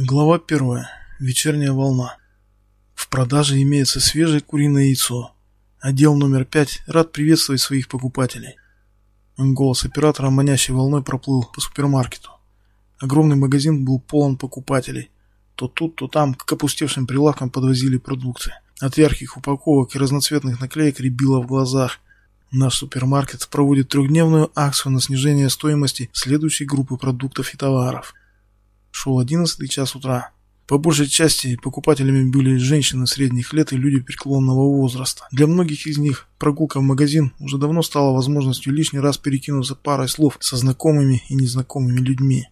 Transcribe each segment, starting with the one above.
Глава первая. Вечерняя волна. В продаже имеется свежее куриное яйцо. Отдел номер пять рад приветствовать своих покупателей. Голос оператора манящей волной проплыл по супермаркету. Огромный магазин был полон покупателей. То тут, то там к опустевшим прилавкам подвозили продукты. От ярких упаковок и разноцветных наклеек рябило в глазах. Наш супермаркет проводит трехдневную акцию на снижение стоимости следующей группы продуктов и товаров. Шел одиннадцатый час утра. По большей части покупателями были женщины средних лет и люди преклонного возраста. Для многих из них прогулка в магазин уже давно стала возможностью лишний раз перекинуться парой слов со знакомыми и незнакомыми людьми.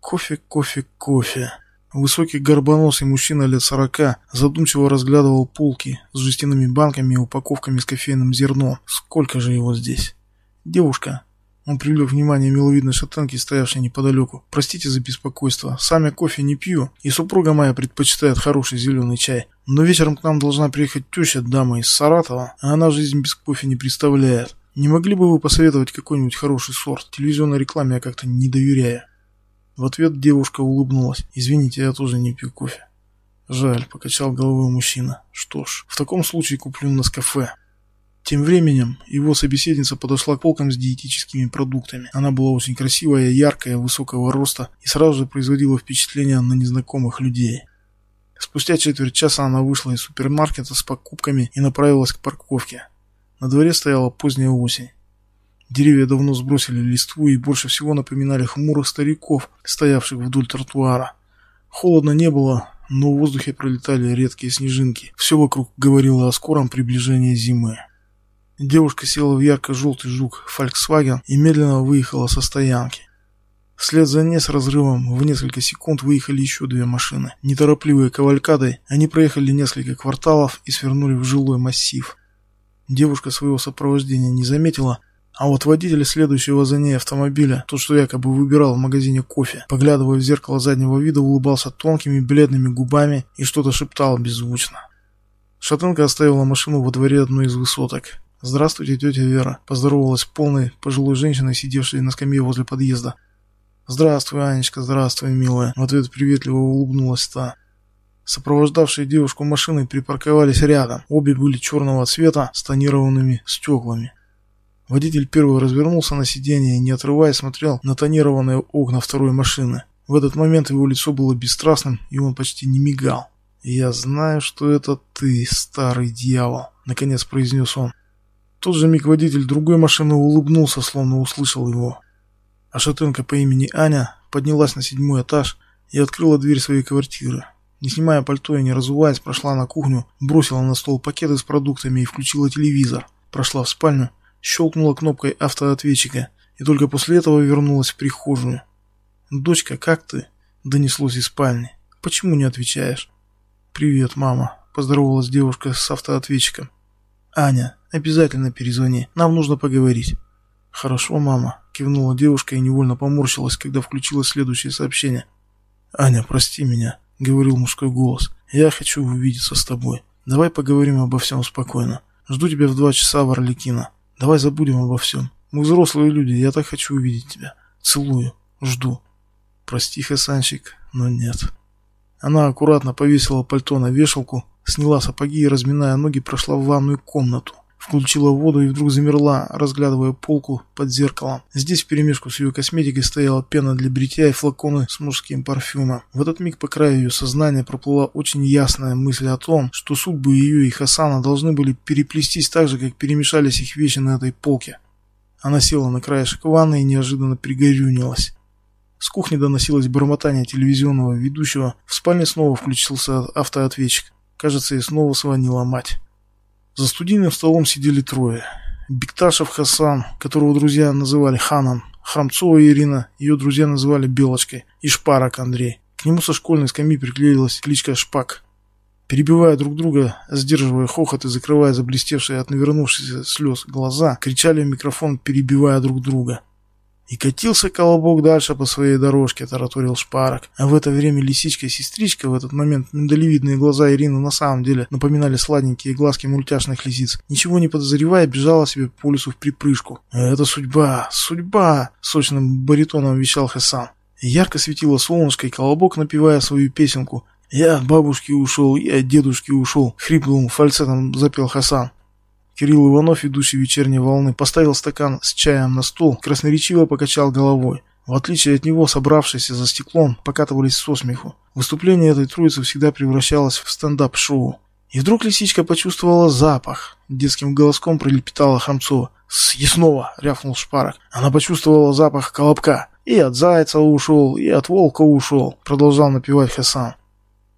Кофе, кофе, кофе. Высокий горбоносый мужчина лет сорока задумчиво разглядывал полки с жестяными банками и упаковками с кофейным зерном. Сколько же его здесь? Девушка, он привлек внимание миловидной шатенки, стоявшей неподалеку. «Простите за беспокойство. Сами кофе не пью, и супруга моя предпочитает хороший зеленый чай. Но вечером к нам должна приехать теща, дама из Саратова, а она жизнь без кофе не представляет. Не могли бы вы посоветовать какой-нибудь хороший сорт? Телевизионной рекламе я как-то не доверяю». В ответ девушка улыбнулась. «Извините, я тоже не пью кофе». «Жаль», — покачал головой мужчина. «Что ж, в таком случае куплю на кафе». Тем временем его собеседница подошла к полкам с диетическими продуктами. Она была очень красивая, яркая, высокого роста и сразу же производила впечатление на незнакомых людей. Спустя четверть часа она вышла из супермаркета с покупками и направилась к парковке. На дворе стояла поздняя осень. Деревья давно сбросили листву и больше всего напоминали хмурых стариков, стоявших вдоль тротуара. Холодно не было, но в воздухе пролетали редкие снежинки. Все вокруг говорило о скором приближении зимы. Девушка села в ярко-желтый жук Volkswagen и медленно выехала со стоянки. Вслед за ней с разрывом в несколько секунд выехали еще две машины. Неторопливые кавалькадой, они проехали несколько кварталов и свернули в жилой массив. Девушка своего сопровождения не заметила, а вот водитель следующего за ней автомобиля, тот, что якобы выбирал в магазине кофе, поглядывая в зеркало заднего вида, улыбался тонкими бледными губами и что-то шептал беззвучно. Шатенка оставила машину во дворе одной из высоток. «Здравствуйте, тетя Вера», – поздоровалась полной пожилой женщиной, сидевшей на скамье возле подъезда. «Здравствуй, Анечка, здравствуй, милая», – в ответ приветливо улыбнулась та. Сопровождавшие девушку машины припарковались рядом. Обе были черного цвета с тонированными стеклами. Водитель первый развернулся на сиденье и, не отрываясь, смотрел на тонированные окна второй машины. В этот момент его лицо было бесстрастным, и он почти не мигал. «Я знаю, что это ты, старый дьявол», — наконец произнес он тот же миг водитель другой машины улыбнулся, словно услышал его. А шатенка по имени Аня поднялась на седьмой этаж и открыла дверь своей квартиры. Не снимая пальто и не разуваясь, прошла на кухню, бросила на стол пакеты с продуктами и включила телевизор. Прошла в спальню, щелкнула кнопкой автоответчика и только после этого вернулась в прихожую. «Дочка, как ты?» – донеслось из спальни. «Почему не отвечаешь?» «Привет, мама», – поздоровалась девушка с автоответчиком. «Аня, обязательно перезвони, нам нужно поговорить». «Хорошо, мама», — кивнула девушка и невольно поморщилась, когда включила следующее сообщение. «Аня, прости меня», — говорил мужской голос. «Я хочу увидеться с тобой. Давай поговорим обо всем спокойно. Жду тебя в два часа в Орликино. Давай забудем обо всем. Мы взрослые люди, я так хочу увидеть тебя. Целую. Жду». «Прости, Хасанчик, но нет». Она аккуратно повесила пальто на вешалку, Сняла сапоги и, разминая ноги, прошла в ванную комнату. Включила воду и вдруг замерла, разглядывая полку под зеркалом. Здесь вперемешку с ее косметикой стояла пена для бритья и флаконы с мужским парфюмом. В этот миг по краю ее сознания проплыла очень ясная мысль о том, что судьбы ее и Хасана должны были переплестись так же, как перемешались их вещи на этой полке. Она села на краешек ванны и неожиданно пригорюнилась. С кухни доносилось бормотание телевизионного ведущего. В спальне снова включился автоответчик. Кажется, и снова звонила мать. За студийным столом сидели трое. Бекташев Хасан, которого друзья называли Ханом, Храмцова Ирина, ее друзья называли Белочкой, и Шпарок Андрей. К нему со школьной скамьи приклеилась кличка Шпак. Перебивая друг друга, сдерживая хохот и закрывая заблестевшие от навернувшихся слез глаза, кричали в микрофон, перебивая друг друга. И катился колобок дальше по своей дорожке, тараторил Шпарок. А в это время лисичка-сестричка, в этот момент миндалевидные глаза Ирины на самом деле напоминали сладенькие глазки мультяшных лисиц, ничего не подозревая, бежала себе по лесу в припрыжку. «Это судьба, судьба!» — сочным баритоном вещал Хасан. Ярко светило солнышко, и колобок, напевая свою песенку, «Я от бабушки ушел, я от дедушки ушел», — хриплым фальцетом запел Хасан. Кирилл Иванов, ведущий вечерней волны, поставил стакан с чаем на стол, красноречиво покачал головой. В отличие от него, собравшиеся за стеклом, покатывались со смеху. Выступление этой троицы всегда превращалось в стендап-шоу. И вдруг лисичка почувствовала запах. Детским голоском пролепетала Хромцова. «Съестного!» — рявкнул Шпарок. Она почувствовала запах колобка. «И от зайца ушел, и от волка ушел», — продолжал напевать Хасан.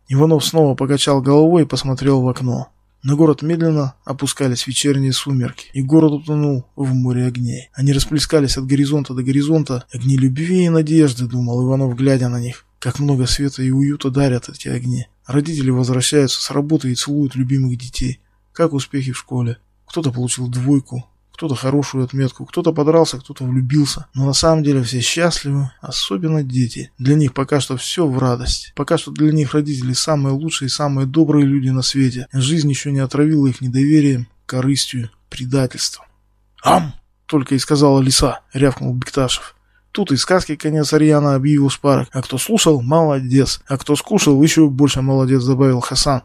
Иванов снова покачал головой и посмотрел в окно. На город медленно опускались вечерние сумерки, и город утонул в море огней. Они расплескались от горизонта до горизонта. Огни любви и надежды, думал Иванов, глядя на них. Как много света и уюта дарят эти огни. Родители возвращаются с работы и целуют любимых детей. Как успехи в школе. Кто-то получил двойку, кто-то хорошую отметку, кто-то подрался, кто-то влюбился. Но на самом деле все счастливы, особенно дети. Для них пока что все в радость. Пока что для них родители самые лучшие и самые добрые люди на свете. Жизнь еще не отравила их недоверием, корыстью, предательством. «Ам!» — только и сказала лиса, рявкнул Бекташев. Тут и сказки конец Арьяна объявил Шпарок. А кто слушал, молодец. А кто скушал, еще больше молодец, добавил Хасан.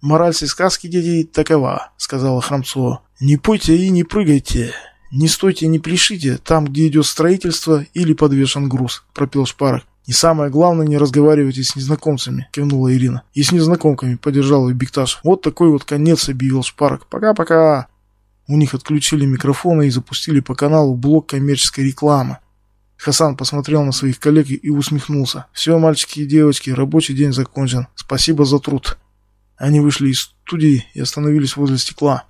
«Мораль всей сказки, дети, такова», — сказала Храмцова. «Не пойте и не прыгайте, не стойте и не пляшите там, где идет строительство или подвешен груз», — пропел Шпарок. «И самое главное, не разговаривайте с незнакомцами», — кивнула Ирина. «И с незнакомками», — поддержал ее Бекташ. «Вот такой вот конец», — объявил Шпарок. «Пока-пока». У них отключили микрофоны и запустили по каналу блок коммерческой рекламы. Хасан посмотрел на своих коллег и усмехнулся. «Все, мальчики и девочки, рабочий день закончен. Спасибо за труд». Они вышли из студии и остановились возле стекла.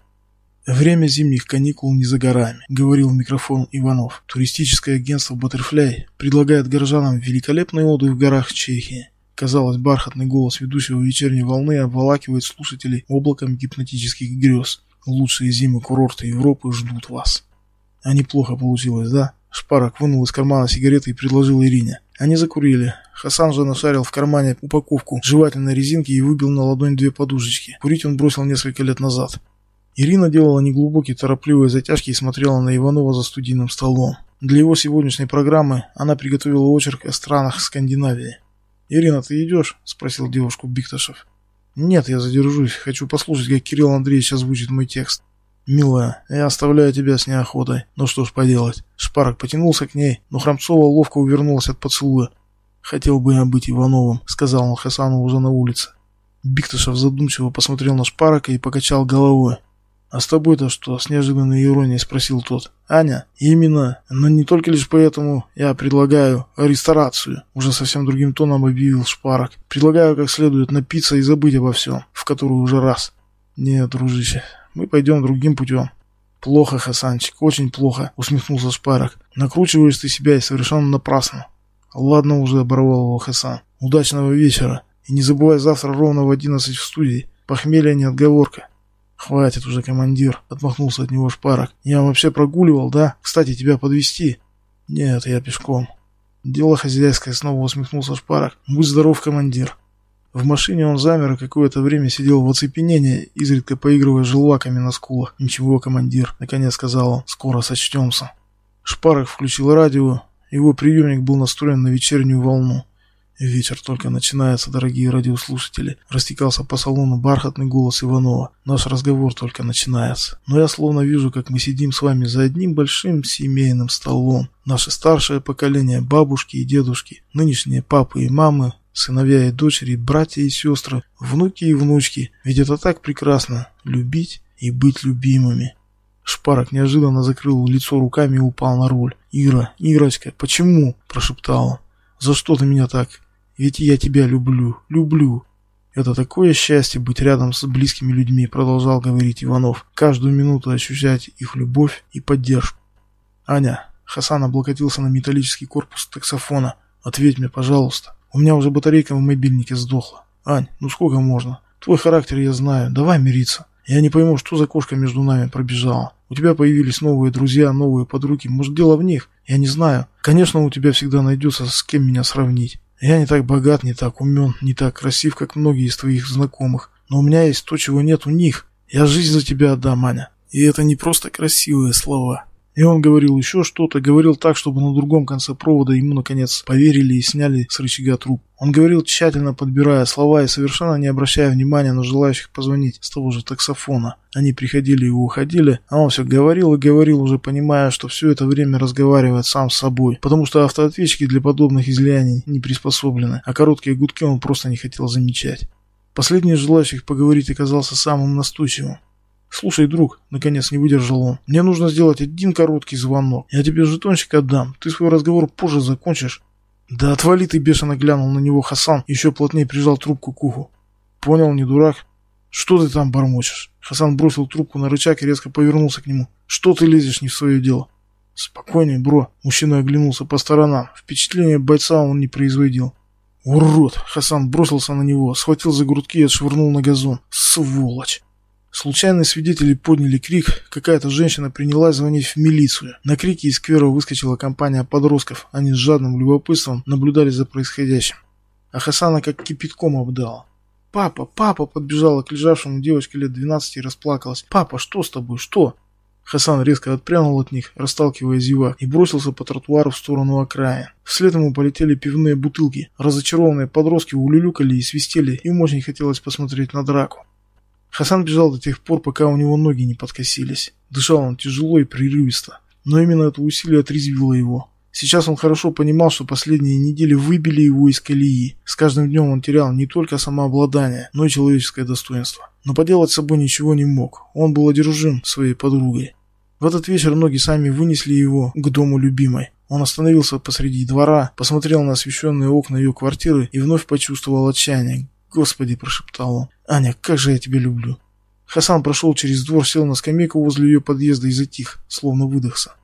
«Время зимних каникул не за горами», — говорил в микрофон Иванов. «Туристическое агентство «Баттерфляй» предлагает горожанам великолепный отдых в горах Чехии». Казалось, бархатный голос ведущего вечерней волны обволакивает слушателей облаком гипнотических грез. Лучшие зимы курорты Европы ждут вас. А неплохо получилось, да? Шпарок вынул из кармана сигареты и предложил Ирине. Они закурили. Хасан же нашарил в кармане упаковку жевательной резинки и выбил на ладонь две подушечки. Курить он бросил несколько лет назад. Ирина делала неглубокие торопливые затяжки и смотрела на Иванова за студийным столом. Для его сегодняшней программы она приготовила очерк о странах Скандинавии. «Ирина, ты идешь?» – спросил девушку Бикташев. «Нет, я задержусь. Хочу послушать, как Кирилл Андреевич озвучит мой текст». «Милая, я оставляю тебя с неохотой. Ну что ж поделать». Шпарок потянулся к ней, но Храмцова ловко увернулась от поцелуя. «Хотел бы я быть Ивановым», — сказал он Хасану уже на улице. Биктышев задумчиво посмотрел на Шпарока и покачал головой. «А с тобой-то что?» — с неожиданной иронией спросил тот. «Аня, именно, но не только лишь поэтому я предлагаю ресторацию», — уже совсем другим тоном объявил Шпарок. «Предлагаю как следует напиться и забыть обо всем, в который уже раз». «Нет, дружище, мы пойдем другим путем». «Плохо, Хасанчик, очень плохо», — усмехнулся Шпарок. «Накручиваешь ты себя и совершенно напрасно». «Ладно уже», — оборвал его Хасан. «Удачного вечера. И не забывай завтра ровно в одиннадцать в студии. Похмелье не отговорка». «Хватит уже, командир», — отмахнулся от него Шпарок. «Я вообще прогуливал, да? Кстати, тебя подвести «Нет, я пешком». «Дело хозяйское», — снова усмехнулся Шпарок. «Будь здоров, командир». В машине он замер и какое-то время сидел в оцепенении, изредка поигрывая желваками на скулах. «Ничего, командир», — наконец сказал он, — «скоро сочтемся». Шпарок включил радио, его приемник был настроен на вечернюю волну. Вечер только начинается, дорогие радиослушатели. Растекался по салону бархатный голос Иванова. Наш разговор только начинается. Но я словно вижу, как мы сидим с вами за одним большим семейным столом. Наше старшее поколение, бабушки и дедушки, нынешние папы и мамы, Сыновья и дочери, братья и сестры, внуки и внучки. Ведь это так прекрасно – любить и быть любимыми. Шпарок неожиданно закрыл лицо руками и упал на руль. «Ира, Ирочка, почему?» – прошептал он. «За что ты меня так? Ведь я тебя люблю, люблю». «Это такое счастье быть рядом с близкими людьми», – продолжал говорить Иванов. «Каждую минуту ощущать их любовь и поддержку». «Аня», – Хасан облокотился на металлический корпус таксофона. «Ответь мне, пожалуйста». У меня уже батарейка в мобильнике сдохла. Ань, ну сколько можно? Твой характер я знаю. Давай мириться. Я не пойму, что за кошка между нами пробежала. У тебя появились новые друзья, новые подруги. Может, дело в них? Я не знаю. Конечно, у тебя всегда найдется с кем меня сравнить. Я не так богат, не так умен, не так красив, как многие из твоих знакомых. Но у меня есть то, чего нет у них. Я жизнь за тебя отдам, Аня. И это не просто красивые слова. И он говорил еще что-то, говорил так, чтобы на другом конце провода ему наконец поверили и сняли с рычага труп. Он говорил тщательно подбирая слова и совершенно не обращая внимания на желающих позвонить с того же таксофона. Они приходили и уходили, а он все говорил и говорил, уже понимая, что все это время разговаривает сам с собой, потому что автоответчики для подобных излияний не приспособлены, а короткие гудки он просто не хотел замечать. Последний из желающих поговорить оказался самым настойчивым. «Слушай, друг», — наконец не выдержал он, — «мне нужно сделать один короткий звонок. Я тебе жетончик отдам. Ты свой разговор позже закончишь». «Да отвали ты!» — бешено глянул на него Хасан, еще плотнее прижал трубку к уху. «Понял, не дурак?» «Что ты там бормочешь?» Хасан бросил трубку на рычаг и резко повернулся к нему. «Что ты лезешь не в свое дело?» «Спокойнее, бро!» Мужчина оглянулся по сторонам. Впечатление бойца он не производил. «Урод!» Хасан бросился на него, схватил за грудки и отшвырнул на газон. «Сволочь!» Случайные свидетели подняли крик, какая-то женщина принялась звонить в милицию. На крики из сквера выскочила компания подростков, они с жадным любопытством наблюдали за происходящим. А Хасана как кипятком обдала. «Папа, папа!» подбежала к лежавшему девочке лет 12 и расплакалась. «Папа, что с тобой? Что?» Хасан резко отпрянул от них, расталкивая зевак, и бросился по тротуару в сторону окраин. Вслед ему полетели пивные бутылки. Разочарованные подростки улюлюкали и свистели, им очень хотелось посмотреть на драку. Хасан бежал до тех пор, пока у него ноги не подкосились. Дышал он тяжело и прерывисто. Но именно это усилие отрезвило его. Сейчас он хорошо понимал, что последние недели выбили его из колеи. С каждым днем он терял не только самообладание, но и человеческое достоинство. Но поделать с собой ничего не мог. Он был одержим своей подругой. В этот вечер ноги сами вынесли его к дому любимой. Он остановился посреди двора, посмотрел на освещенные окна ее квартиры и вновь почувствовал отчаяние. «Господи!» – прошептал он. «Аня, как же я тебя люблю!» Хасан прошел через двор, сел на скамейку возле ее подъезда и затих, словно выдохся.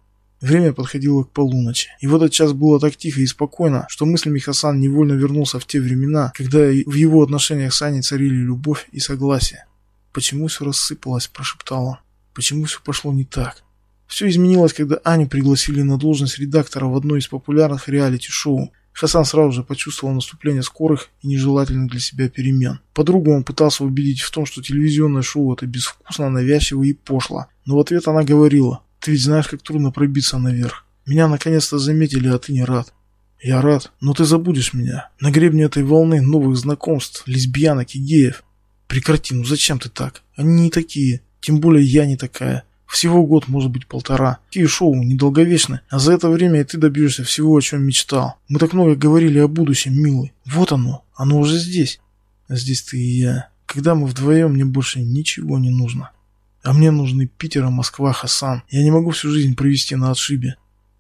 Время подходило к полуночи. И в этот час было так тихо и спокойно, что мыслями Хасан невольно вернулся в те времена, когда в его отношениях с Аней царили любовь и согласие. «Почему все рассыпалось?» – прошептал он. «Почему все пошло не так?» Все изменилось, когда Аню пригласили на должность редактора в одно из популярных реалити-шоу. Хасан сразу же почувствовал наступление скорых и нежелательных для себя перемен. Подругу он пытался убедить в том, что телевизионное шоу это безвкусно, навязчиво и пошло. Но в ответ она говорила, ты ведь знаешь, как трудно пробиться наверх. Меня наконец-то заметили, а ты не рад. Я рад, но ты забудешь меня. На гребне этой волны новых знакомств, лесбиянок и геев. Прекрати, ну зачем ты так? Они не такие. Тем более я не такая. Всего год, может быть, полтора. Такие шоу недолговечны, а за это время и ты добьешься всего, о чем мечтал. Мы так много говорили о будущем, милый. Вот оно, оно уже здесь. А здесь ты и я. Когда мы вдвоем, мне больше ничего не нужно. А мне нужны Питер, Москва, Хасан. Я не могу всю жизнь провести на отшибе.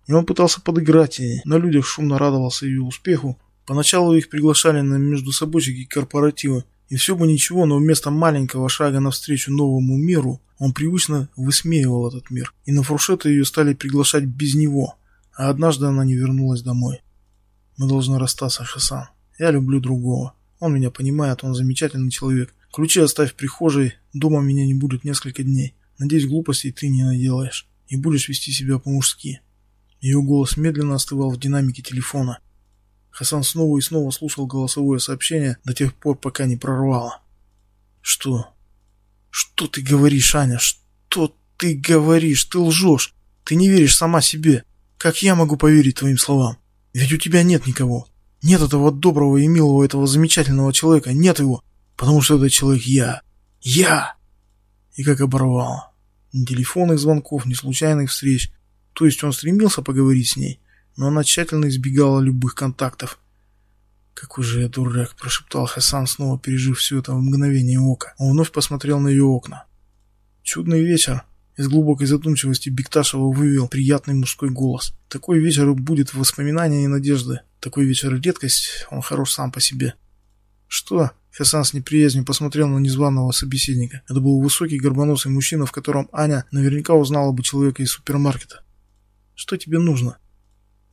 И он пытался подыграть ей. На людях шумно радовался ее успеху. Поначалу их приглашали на междусобойчики и корпоративы. И все бы ничего, но вместо маленького шага навстречу новому миру он привычно высмеивал этот мир, и на фуршеты ее стали приглашать без него, а однажды она не вернулась домой. Мы должны расстаться, Хасан. Я люблю другого. Он меня понимает, он замечательный человек. Ключи оставь в прихожей, дома меня не будет несколько дней. Надеюсь, глупостей ты не наделаешь и будешь вести себя по-мужски. Ее голос медленно остывал в динамике телефона. Хасан снова и снова слушал голосовое сообщение до тех пор, пока не прорвало. «Что? Что ты говоришь, Аня? Что ты говоришь? Ты лжешь. Ты не веришь сама себе. Как я могу поверить твоим словам? Ведь у тебя нет никого. Нет этого доброго и милого, этого замечательного человека. Нет его. Потому что этот человек я. Я!» И как оборвало. Ни телефонных звонков, ни случайных встреч. То есть он стремился поговорить с ней, но она тщательно избегала любых контактов. «Какой же я дурак!» – прошептал Хасан, снова пережив все это в мгновение ока. Он вновь посмотрел на ее окна. «Чудный вечер!» Из глубокой задумчивости Бекташева вывел приятный мужской голос. «Такой вечер будет воспоминания и надежды. Такой вечер редкость, он хорош сам по себе». «Что?» Хасан с неприязнью посмотрел на незваного собеседника. Это был высокий горбоносый мужчина, в котором Аня наверняка узнала бы человека из супермаркета. «Что тебе нужно?»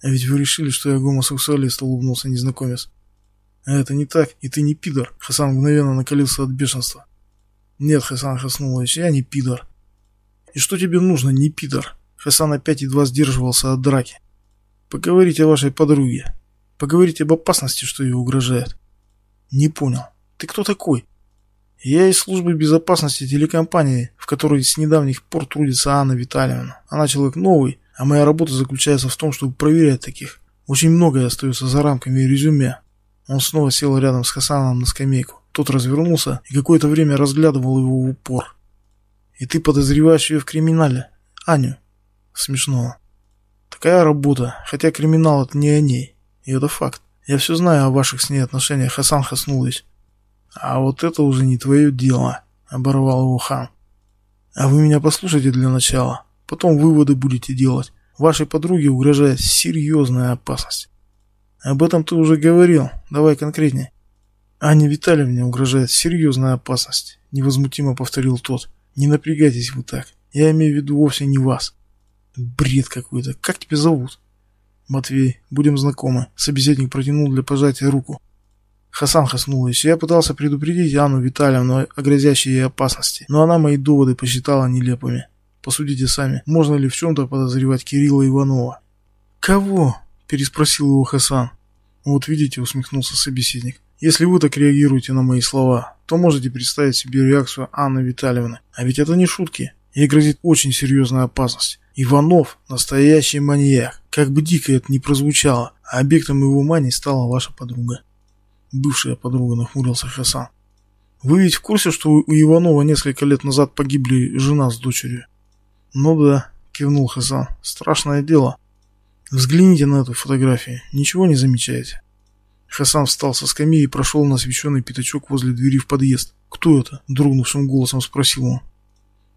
«А ведь вы решили, что я гомосексуалист», — улыбнулся незнакомец. «А это не так, и ты не пидор», — Хасан мгновенно накалился от бешенства. «Нет, Хасан Хаснулович, я не пидор». «И что тебе нужно, не пидор?» Хасан опять едва сдерживался от драки. «Поговорите о вашей подруге. Поговорите об опасности, что ее угрожает». «Не понял. Ты кто такой?» «Я из службы безопасности телекомпании, в которой с недавних пор трудится Анна Витальевна. Она человек новый, А моя работа заключается в том, чтобы проверять таких. Очень многое остается за рамками резюме. Он снова сел рядом с Хасаном на скамейку. Тот развернулся и какое-то время разглядывал его в упор. «И ты подозреваешь ее в криминале? Аню?» «Смешно. Такая работа, хотя криминал это не о ней. И это факт. Я все знаю о ваших с ней отношениях, Хасан Хаснулович. А вот это уже не твое дело», — оборвал его хан. «А вы меня послушайте для начала. Потом выводы будете делать. Вашей подруге угрожает серьезная опасность. Об этом ты уже говорил. Давай конкретнее. Ане Витальевне угрожает серьезная опасность, невозмутимо повторил тот. Не напрягайтесь вы так. Я имею в виду вовсе не вас. Бред какой-то. Как тебя зовут? Матвей, будем знакомы. Собеседник протянул для пожатия руку. Хасан Хаснулович, я пытался предупредить Анну Витальевну о грозящей ей опасности, но она мои доводы посчитала нелепыми. Посудите сами, можно ли в чем-то подозревать Кирилла Иванова? «Кого?» – переспросил его Хасан. «Вот видите», – усмехнулся собеседник. «Если вы так реагируете на мои слова, то можете представить себе реакцию Анны Витальевны. А ведь это не шутки. Ей грозит очень серьезная опасность. Иванов – настоящий маньяк. Как бы дико это ни прозвучало, а объектом его мании стала ваша подруга». Бывшая подруга нахмурился Хасан. «Вы ведь в курсе, что у Иванова несколько лет назад погибли жена с дочерью?» «Ну да», — кивнул Хасан. «Страшное дело. Взгляните на эту фотографию. Ничего не замечаете?» Хасан встал со скамьи и прошел на освещенный пятачок возле двери в подъезд. «Кто это?» – дрогнувшим голосом спросил он.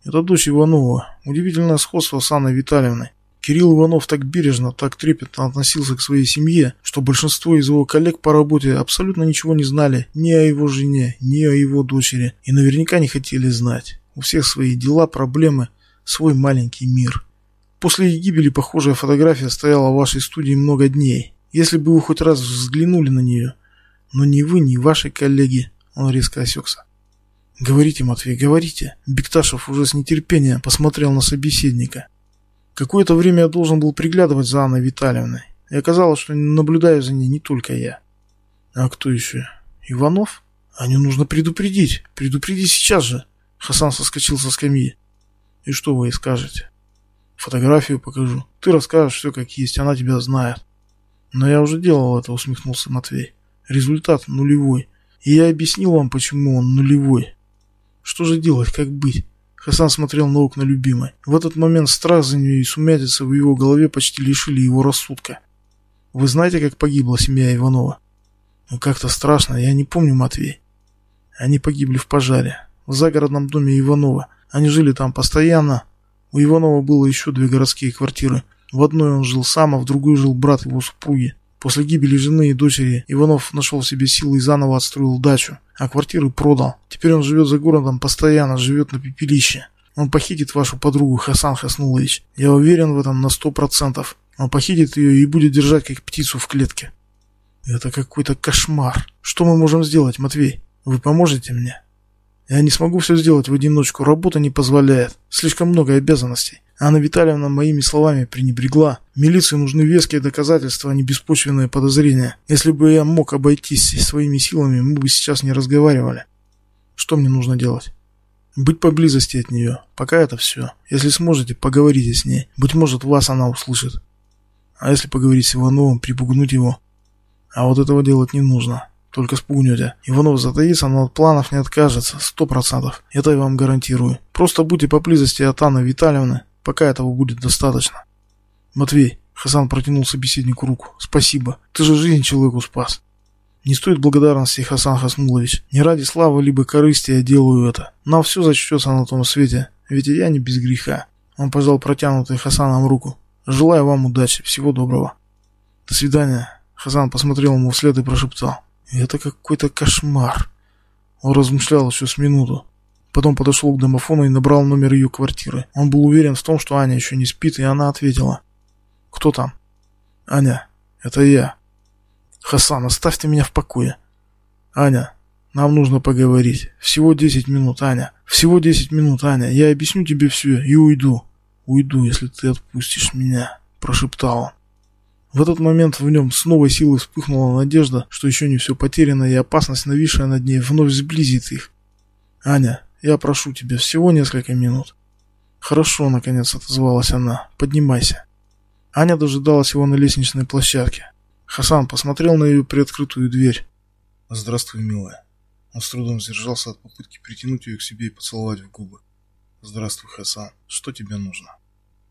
«Это дочь Иванова. Удивительное сходство с Анной Витальевной. Кирилл Иванов так бережно, так трепетно относился к своей семье, что большинство из его коллег по работе абсолютно ничего не знали ни о его жене, ни о его дочери и наверняка не хотели знать. У всех свои дела, проблемы, свой маленький мир. После гибели похожая фотография стояла в вашей студии много дней. Если бы вы хоть раз взглянули на нее. Но ни вы, ни ваши коллеги. Он резко осекся. «Говорите, Матвей, говорите». Бекташев уже с нетерпением посмотрел на собеседника. Какое-то время я должен был приглядывать за Анной Витальевной. И оказалось, что наблюдаю за ней не только я. А кто еще? Иванов? Аню нужно предупредить. Предупредить сейчас же. Хасан соскочил со скамьи. И что вы ей скажете? Фотографию покажу. Ты расскажешь все как есть, она тебя знает. Но я уже делал это, усмехнулся Матвей. Результат нулевой. И я объяснил вам, почему он нулевой. Что же делать, как быть? Хасан смотрел на окна любимой. В этот момент страх за нее и сумятица в его голове почти лишили его рассудка. Вы знаете, как погибла семья Иванова? Ну как-то страшно, я не помню, Матвей. Они погибли в пожаре. В загородном доме Иванова. Они жили там постоянно. У Иванова было еще две городские квартиры. В одной он жил сам, а в другой жил брат его супруги. После гибели жены и дочери Иванов нашел в себе силы и заново отстроил дачу, а квартиру продал. Теперь он живет за городом постоянно, живет на пепелище. Он похитит вашу подругу Хасан Хаснулович. Я уверен в этом на сто процентов. Он похитит ее и будет держать как птицу в клетке. Это какой-то кошмар. Что мы можем сделать, Матвей? Вы поможете мне? Я не смогу все сделать в одиночку, работа не позволяет. Слишком много обязанностей. Анна Витальевна моими словами пренебрегла. Милиции нужны веские доказательства, а не беспочвенные подозрения. Если бы я мог обойтись своими силами, мы бы сейчас не разговаривали. Что мне нужно делать? Быть поблизости от нее. Пока это все. Если сможете, поговорите с ней. Быть может, вас она услышит. А если поговорить с Ивановым, припугнуть его? А вот этого делать не нужно. Только спугнете. Иванов затаится, но от планов не откажется. Сто процентов. Это я вам гарантирую. Просто будьте поблизости от Анны Витальевны. Пока этого будет достаточно. Матвей. Хасан протянул собеседнику руку. Спасибо. Ты же жизнь человеку спас. Не стоит благодарности, Хасан Хаснулович. Не ради славы либо корысти я делаю это. Нам все зачтется на том свете. Ведь и я не без греха. Он пожал протянутую Хасаном руку. Желаю вам удачи. Всего доброго. До свидания. Хасан посмотрел ему вслед и прошептал. Это какой-то кошмар. Он размышлял еще с минуту. Потом подошел к домофону и набрал номер ее квартиры. Он был уверен в том, что Аня еще не спит, и она ответила. «Кто там?» «Аня, это я». «Хасан, оставьте меня в покое». «Аня, нам нужно поговорить. Всего 10 минут, Аня. Всего 10 минут, Аня. Я объясню тебе все и уйду. Уйду, если ты отпустишь меня», – прошептал он. В этот момент в нем с новой силой вспыхнула надежда, что еще не все потеряно и опасность, нависшая над ней, вновь сблизит их. «Аня, я прошу тебя, всего несколько минут». «Хорошо», — наконец отозвалась она. «Поднимайся». Аня дожидалась его на лестничной площадке. Хасан посмотрел на ее приоткрытую дверь. «Здравствуй, милая». Он с трудом сдержался от попытки притянуть ее к себе и поцеловать в губы. «Здравствуй, Хасан. Что тебе нужно?»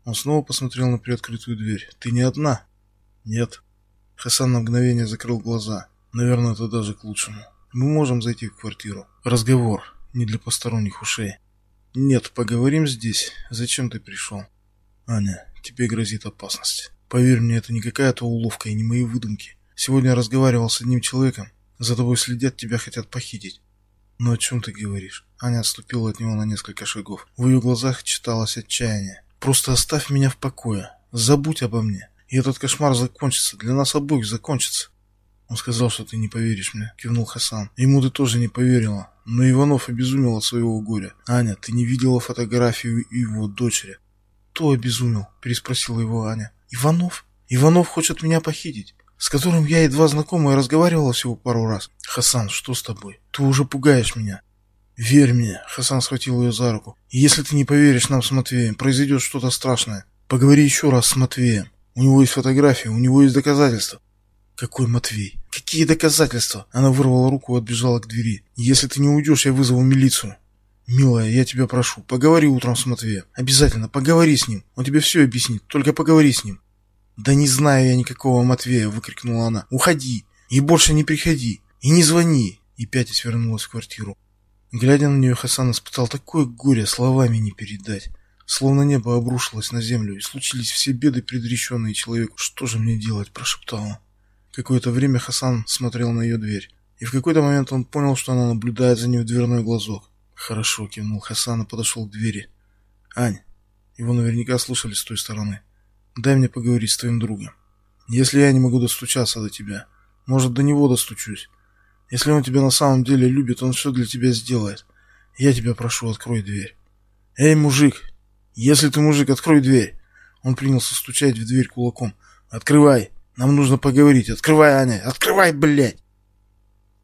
Он снова посмотрел на приоткрытую дверь. «Ты не одна?» «Нет». Хасан на мгновение закрыл глаза. «Наверное, это даже к лучшему. Мы можем зайти в квартиру. Разговор. Не для посторонних ушей». «Нет, поговорим здесь. Зачем ты пришел?» «Аня, тебе грозит опасность. Поверь мне, это не какая-то уловка и не мои выдумки. Сегодня я разговаривал с одним человеком. За тобой следят, тебя хотят похитить. Но о чем ты говоришь? Аня отступила от него на несколько шагов. В ее глазах читалось отчаяние. Просто оставь меня в покое. Забудь обо мне. И этот кошмар закончится. Для нас обоих закончится. Он сказал, что ты не поверишь мне, кивнул Хасан. Ему ты тоже не поверила. Но Иванов обезумел от своего горя. Аня, ты не видела фотографию его дочери? Кто обезумел? переспросила его Аня. Иванов? Иванов хочет меня похитить с которым я едва знакомая разговаривала всего пару раз. Хасан, что с тобой? Ты уже пугаешь меня. Верь мне, Хасан схватил ее за руку. Если ты не поверишь нам с Матвеем, произойдет что-то страшное. Поговори еще раз с Матвеем. У него есть фотографии, у него есть доказательства. Какой Матвей? Какие доказательства? Она вырвала руку и отбежала к двери. Если ты не уйдешь, я вызову милицию. Милая, я тебя прошу, поговори утром с Матвеем. Обязательно, поговори с ним. Он тебе все объяснит, только поговори с ним. «Да не знаю я никакого Матвея!» — выкрикнула она. «Уходи! И больше не приходи! И не звони!» И пятясь вернулась в квартиру. Глядя на нее, Хасан испытал такое горе, словами не передать. Словно небо обрушилось на землю, и случились все беды, предреченные человеку. «Что же мне делать?» – прошептал он. Какое-то время Хасан смотрел на ее дверь. И в какой-то момент он понял, что она наблюдает за ним в дверной глазок. «Хорошо», – кивнул Хасан и подошел к двери. «Ань». Его наверняка слушали с той стороны. Дай мне поговорить с твоим другом. Если я не могу достучаться до тебя, может, до него достучусь. Если он тебя на самом деле любит, он все для тебя сделает. Я тебя прошу, открой дверь. Эй, мужик, если ты мужик, открой дверь. Он принялся стучать в дверь кулаком. Открывай, нам нужно поговорить. Открывай, Аня, открывай, блядь.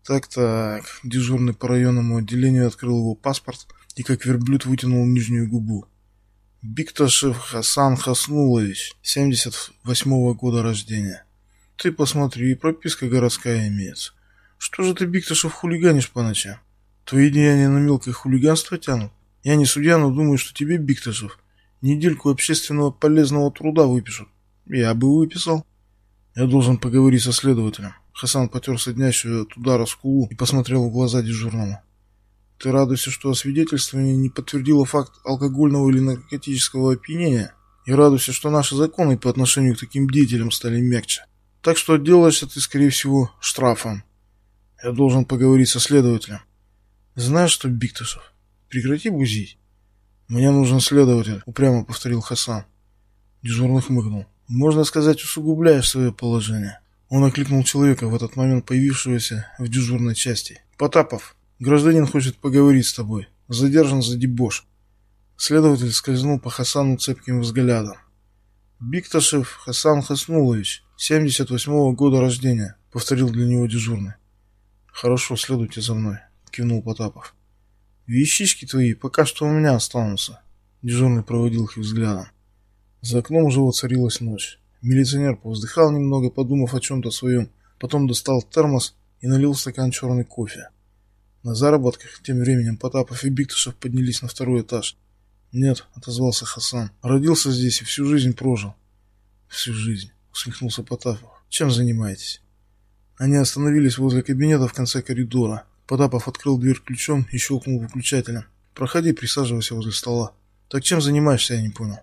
Так-так, дежурный по районному отделению открыл его паспорт и как верблюд вытянул нижнюю губу. Бикташев Хасан Хаснулович, 78-го года рождения. Ты посмотри, прописка городская имеется. Что же ты, Бикташев, хулиганишь по ночам? Твои деяния на мелкое хулиганство тянут? Я не судья, но думаю, что тебе, Бикташев, недельку общественного полезного труда выпишут. Я бы выписал. Я должен поговорить со следователем. Хасан потер соднящую от удара скулу и посмотрел в глаза дежурному. Ты радуешься, что освидетельствование не подтвердило факт алкогольного или наркотического опьянения, и радуешься, что наши законы по отношению к таким деятелям стали мягче. Так что отделаешься ты, скорее всего, штрафом. Я должен поговорить со следователем. Знаешь что, Биктусов, прекрати бузить. Мне нужен следователь, упрямо повторил Хасан. Дежурный хмыкнул. Можно сказать, усугубляешь свое положение. Он окликнул человека в этот момент появившегося в дежурной части. Потапов, Гражданин хочет поговорить с тобой. Задержан за дебош. Следователь скользнул по Хасану цепким взглядом. Бикташев Хасан Хаснулович, 78-го года рождения, повторил для него дежурный. Хорошо, следуйте за мной, кивнул Потапов. Вещички твои пока что у меня останутся. Дежурный проводил их взглядом. За окном уже воцарилась ночь. Милиционер повздыхал немного, подумав о чем-то своем, потом достал термос и налил стакан черный кофе. На заработках тем временем Потапов и Биктушев поднялись на второй этаж. «Нет», — отозвался Хасан, — «родился здесь и всю жизнь прожил». «Всю жизнь», — усмехнулся Потапов. «Чем занимаетесь?» Они остановились возле кабинета в конце коридора. Потапов открыл дверь ключом и щелкнул выключателем. «Проходи, присаживайся возле стола». «Так чем занимаешься, я не понял».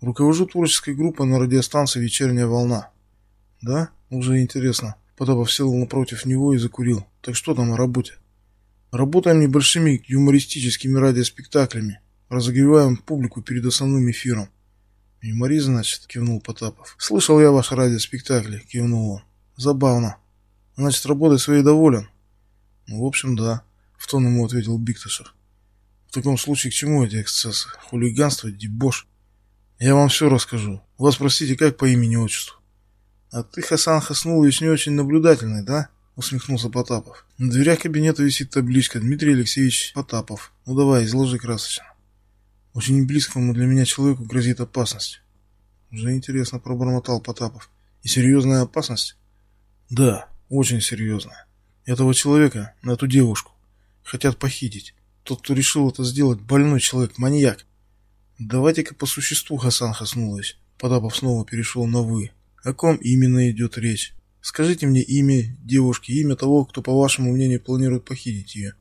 «Руковожу творческой группой на радиостанции «Вечерняя волна». «Да? Уже интересно». Потапов сел напротив него и закурил. «Так что там о работе?» Работаем небольшими юмористическими радиоспектаклями. Разогреваем публику перед основным эфиром. Юморист, значит, кивнул Потапов. Слышал я ваши радиоспектакли, кивнул он. Забавно. Значит, работой своей доволен? Ну, в общем, да, в тон ему ответил Бикташев. В таком случае к чему эти эксцессы? Хулиганство, дебош? Я вам все расскажу. Вас, простите, как по имени-отчеству? А ты, Хасан Хаснулович, не очень наблюдательный, да? усмехнулся Потапов. На дверях кабинета висит табличка Дмитрий Алексеевич Потапов. Ну давай, изложи красочно. Очень близкому для меня человеку грозит опасность. Уже интересно пробормотал Потапов. И серьезная опасность? Да, очень серьезная. Этого человека, на эту девушку, хотят похитить. Тот, кто решил это сделать, больной человек, маньяк. Давайте-ка по существу, Хасан Хаснулович. Потапов снова перешел на «вы». О ком именно идет речь? Скажите мне имя девушки, имя того, кто, по вашему мнению, планирует похитить ее.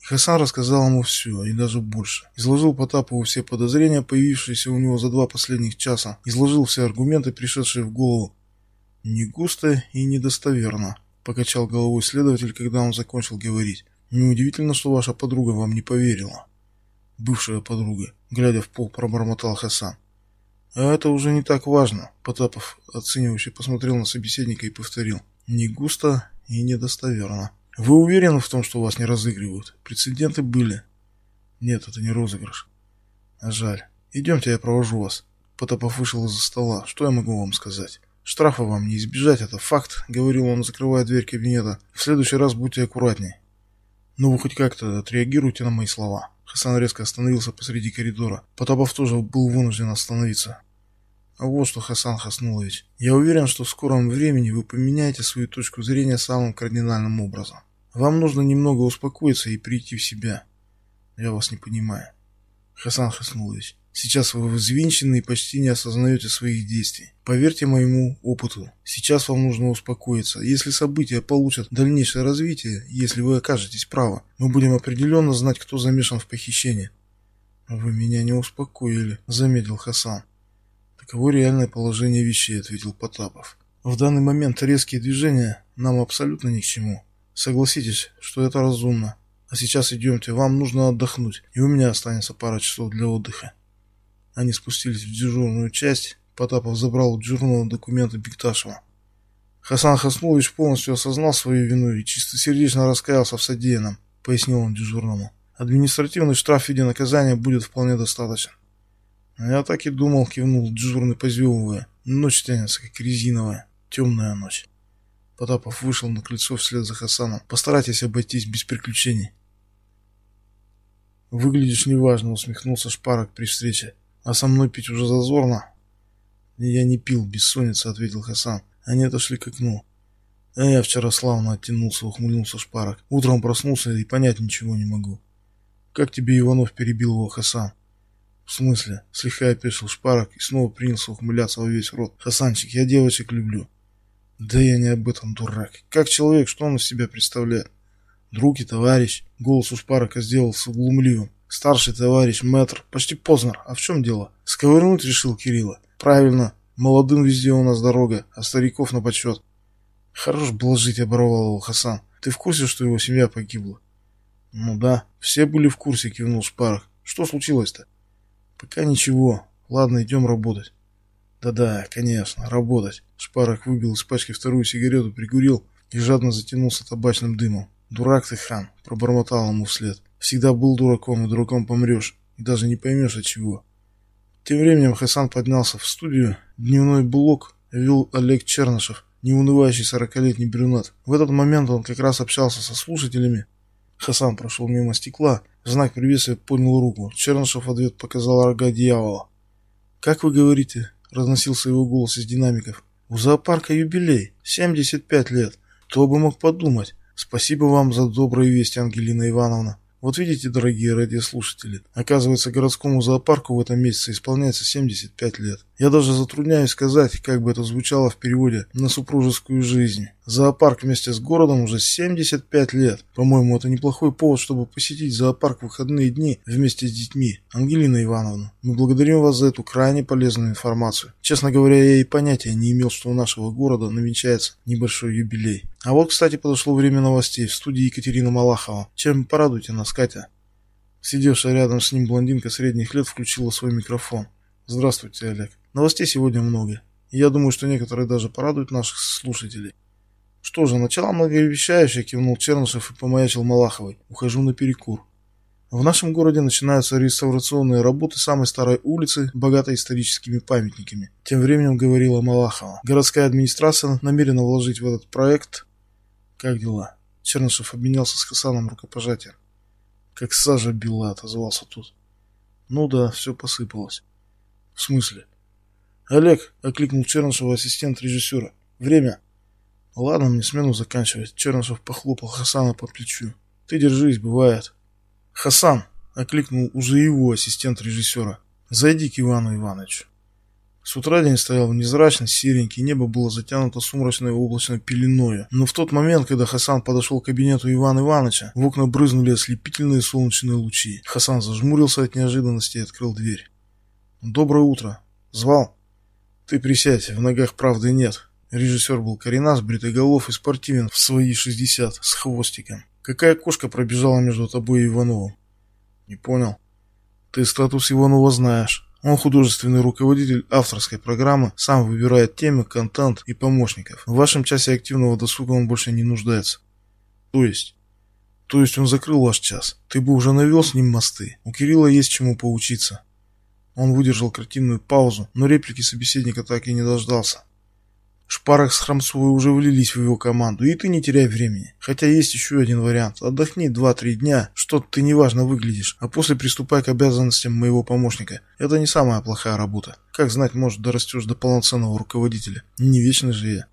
И Хасан рассказал ему все, и даже больше. Изложил Потапову все подозрения, появившиеся у него за два последних часа. Изложил все аргументы, пришедшие в голову. Не густо и недостоверно, покачал головой следователь, когда он закончил говорить. Неудивительно, что ваша подруга вам не поверила. Бывшая подруга, глядя в пол, пробормотал Хасан. А это уже не так важно, Потапов оценивающе посмотрел на собеседника и повторил: не густо и недостоверно. Вы уверены в том, что вас не разыгрывают? Прецеденты были. Нет, это не розыгрыш. Жаль. Идемте, я провожу вас. Потапов вышел из-за стола. Что я могу вам сказать? Штрафа вам не избежать, это факт, говорил он, закрывая дверь кабинета. В следующий раз будьте аккуратней. Ну вы хоть как-то отреагируйте на мои слова. Хасан резко остановился посреди коридора. Потапов тоже был вынужден остановиться. А вот что, Хасан Хаснулович, я уверен, что в скором времени вы поменяете свою точку зрения самым кардинальным образом. Вам нужно немного успокоиться и прийти в себя. Я вас не понимаю. Хасан Хаснулович, сейчас вы взвинчены и почти не осознаете своих действий. Поверьте моему опыту, сейчас вам нужно успокоиться. Если события получат дальнейшее развитие, если вы окажетесь правы, мы будем определенно знать, кто замешан в похищении. Вы меня не успокоили, заметил Хасан. Таково реальное положение вещей, ответил Потапов. В данный момент резкие движения нам абсолютно ни к чему. Согласитесь, что это разумно. А сейчас идемте, вам нужно отдохнуть, и у меня останется пара часов для отдыха. Они спустились в дежурную часть. Потапов забрал у дежурного документы Бекташева. Хасан Хаснулович полностью осознал свою вину и чистосердечно раскаялся в содеянном, пояснил он дежурному. Административный штраф в виде наказания будет вполне достаточен. Я так и думал, кивнул дежурный, позевывая. Ночь тянется, как резиновая, темная ночь. Потапов вышел на крыльцо вслед за Хасаном. Постарайтесь обойтись без приключений. Выглядишь неважно, усмехнулся Шпарок при встрече. А со мной пить уже зазорно. Я не пил, бессонница, ответил Хасан. Они отошли к окну. А я вчера славно оттянулся, ухмыльнулся Шпарок. Утром проснулся и понять ничего не могу. Как тебе Иванов перебил его Хасан? В смысле? Слегка опешил Шпарок и снова принялся ухмыляться во весь рот. Хасанчик, я девочек люблю. Да я не об этом, дурак. Как человек, что он из себя представляет? Друг и товарищ. Голос у Шпарока сделался глумливым. Старший товарищ, мэтр, почти Познер. А в чем дело? Сковырнуть решил Кирилла. Правильно. Молодым везде у нас дорога, а стариков на почет. Хорош блажить, оборвал его Хасан. Ты в курсе, что его семья погибла? Ну да, все были в курсе, кивнул Шпарок. Что случилось-то? Пока ничего. Ладно, идем работать. Да-да, конечно, работать. Шпарок выбил из пачки вторую сигарету, прикурил и жадно затянулся табачным дымом. «Дурак ты, хан!» — пробормотал ему вслед. «Всегда был дураком, и дураком помрешь, и даже не поймешь от чего». Тем временем Хасан поднялся в студию. Дневной блок вел Олег Чернышев, неунывающий сорокалетний брюнет. В этот момент он как раз общался со слушателями. Хасан прошел мимо стекла, в знак приветствия поднял руку. Чернышев ответ показал рога дьявола. «Как вы говорите?» — разносился его голос из динамиков. «У зоопарка юбилей. 75 лет. Кто бы мог подумать? Спасибо вам за добрые вести, Ангелина Ивановна. Вот видите, дорогие радиослушатели, оказывается, городскому зоопарку в этом месяце исполняется 75 лет. Я даже затрудняюсь сказать, как бы это звучало в переводе на супружескую жизнь. Зоопарк вместе с городом уже 75 лет. По-моему, это неплохой повод, чтобы посетить зоопарк в выходные дни вместе с детьми. Ангелина Ивановна, мы благодарим вас за эту крайне полезную информацию. Честно говоря, я и понятия не имел, что у нашего города намечается небольшой юбилей. А вот, кстати, подошло время новостей. В студии Екатерина Малахова. Чем порадуйте нас, Катя? Сидевшая рядом с ним блондинка средних лет включила свой микрофон. Здравствуйте, Олег. Новостей сегодня много. Я думаю, что некоторые даже порадуют наших слушателей. Что же, начало многообещающее, кивнул Чернышев и помаячил Малаховой. Ухожу на перекур. В нашем городе начинаются реставрационные работы самой старой улицы, богатой историческими памятниками. Тем временем говорила Малахова. Городская администрация намерена вложить в этот проект как дела? Чернышев обменялся с Хасаном рукопожатием. Как сажа бела, отозвался тут. Ну да, все посыпалось. В смысле? «Олег!» — окликнул Чернышева ассистент режиссера. «Время!» «Ладно, мне смену заканчивать». Чернышев похлопал Хасана по плечу. «Ты держись, бывает». «Хасан!» — окликнул уже его ассистент режиссера. «Зайди к Ивану Ивановичу». С утра день стоял незрачный, серенький, небо было затянуто сумрачной облачной пеленою. Но в тот момент, когда Хасан подошел к кабинету Ивана Ивановича, в окна брызнули ослепительные солнечные лучи. Хасан зажмурился от неожиданности и открыл дверь. «Доброе утро. Звал?» «Ты присядь, в ногах правды нет». Режиссер был коренас, бритый голов и спортивен в свои шестьдесят, с хвостиком. «Какая кошка пробежала между тобой и Ивановым?» «Не понял». «Ты статус Иванова знаешь». Он художественный руководитель авторской программы, сам выбирает темы, контент и помощников. В вашем часе активного досуга он больше не нуждается. То есть? То есть он закрыл ваш час. Ты бы уже навел с ним мосты. У Кирилла есть чему поучиться. Он выдержал картинную паузу, но реплики собеседника так и не дождался. Шпарах с Храмцовой уже влились в его команду, и ты не теряй времени. Хотя есть еще один вариант. Отдохни два-три дня, что-то ты неважно выглядишь, а после приступай к обязанностям моего помощника. Это не самая плохая работа. Как знать, может, дорастешь до полноценного руководителя. Не вечный же я.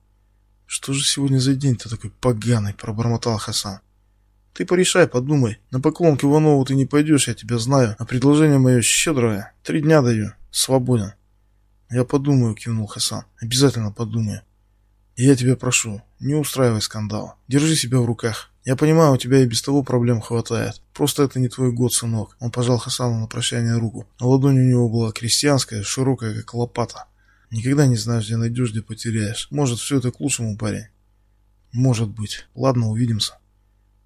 Что же сегодня за день-то такой поганый, пробормотал Хасан. Ты порешай, подумай. На поклон к Иванову ты не пойдешь, я тебя знаю. А предложение мое щедрое. Три дня даю. Свободен. Я подумаю, кивнул Хасан. Обязательно подумаю. Я тебя прошу, не устраивай скандал. Держи себя в руках. Я понимаю, у тебя и без того проблем хватает. Просто это не твой год, сынок. Он пожал Хасану на прощание руку. А ладонь у него была крестьянская, широкая, как лопата. Никогда не знаешь, где найдешь, где потеряешь. Может, все это к лучшему, парень? Может быть. Ладно, увидимся.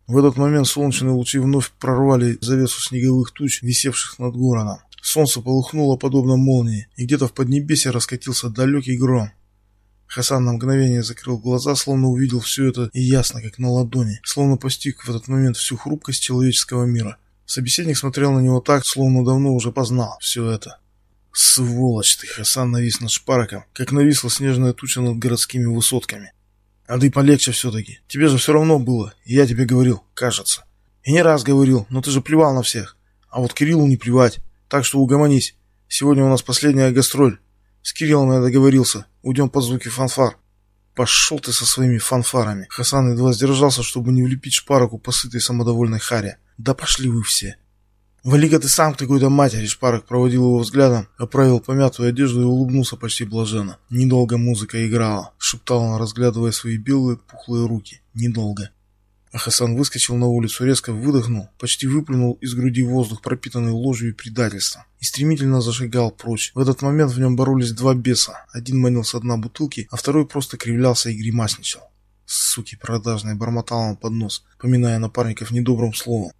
В этот момент солнечные лучи вновь прорвали завесу снеговых туч, висевших над городом. Солнце полыхнуло подобно молнии, и где-то в поднебесье раскатился далекий гром. Хасан на мгновение закрыл глаза, словно увидел все это и ясно, как на ладони, словно постиг в этот момент всю хрупкость человеческого мира. Собеседник смотрел на него так, словно давно уже познал все это. «Сволочь ты!» — Хасан навис над шпароком, как нависла снежная туча над городскими высотками. «А ты полегче все-таки. Тебе же все равно было, и я тебе говорил, кажется. И не раз говорил, но ты же плевал на всех. А вот Кириллу не плевать, так что угомонись. Сегодня у нас последняя гастроль. С Кириллом я договорился. Уйдем под звуки фанфар. Пошел ты со своими фанфарами. Хасан едва сдержался, чтобы не влепить шпароку по сытой самодовольной харе. Да пошли вы все. Вали-ка ты сам к какой-то матери. Шпарок проводил его взглядом, оправил помятую одежду и улыбнулся почти блаженно. Недолго музыка играла, шептал он, разглядывая свои белые пухлые руки. Недолго. А Хасан выскочил на улицу, резко выдохнул, почти выплюнул из груди воздух, пропитанный ложью и предательством, и стремительно зашагал прочь. В этот момент в нем боролись два беса. Один манил с дна бутылки, а второй просто кривлялся и гримасничал. Суки продажные, бормотал он под нос, поминая напарников недобрым словом.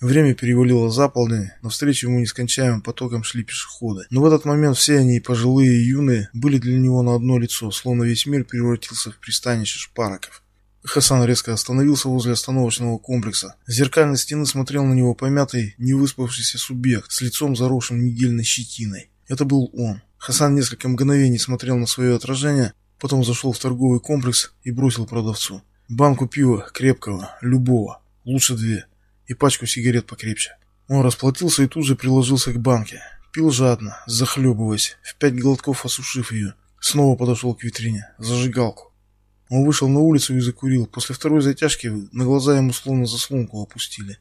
Время перевалило за полдень, навстречу ему нескончаемым потоком шли пешеходы. Но в этот момент все они, пожилые и юные, были для него на одно лицо, словно весь мир превратился в пристанище шпароков. Хасан резко остановился возле остановочного комплекса. С зеркальной стены смотрел на него помятый, невыспавшийся субъект с лицом заросшим недельной щетиной. Это был он. Хасан несколько мгновений смотрел на свое отражение, потом зашел в торговый комплекс и бросил продавцу. Банку пива, крепкого, любого, лучше две, и пачку сигарет покрепче. Он расплатился и тут же приложился к банке. Пил жадно, захлебываясь, в пять глотков осушив ее. Снова подошел к витрине, зажигалку. Он вышел на улицу и закурил. После второй затяжки на глаза ему словно заслонку опустили.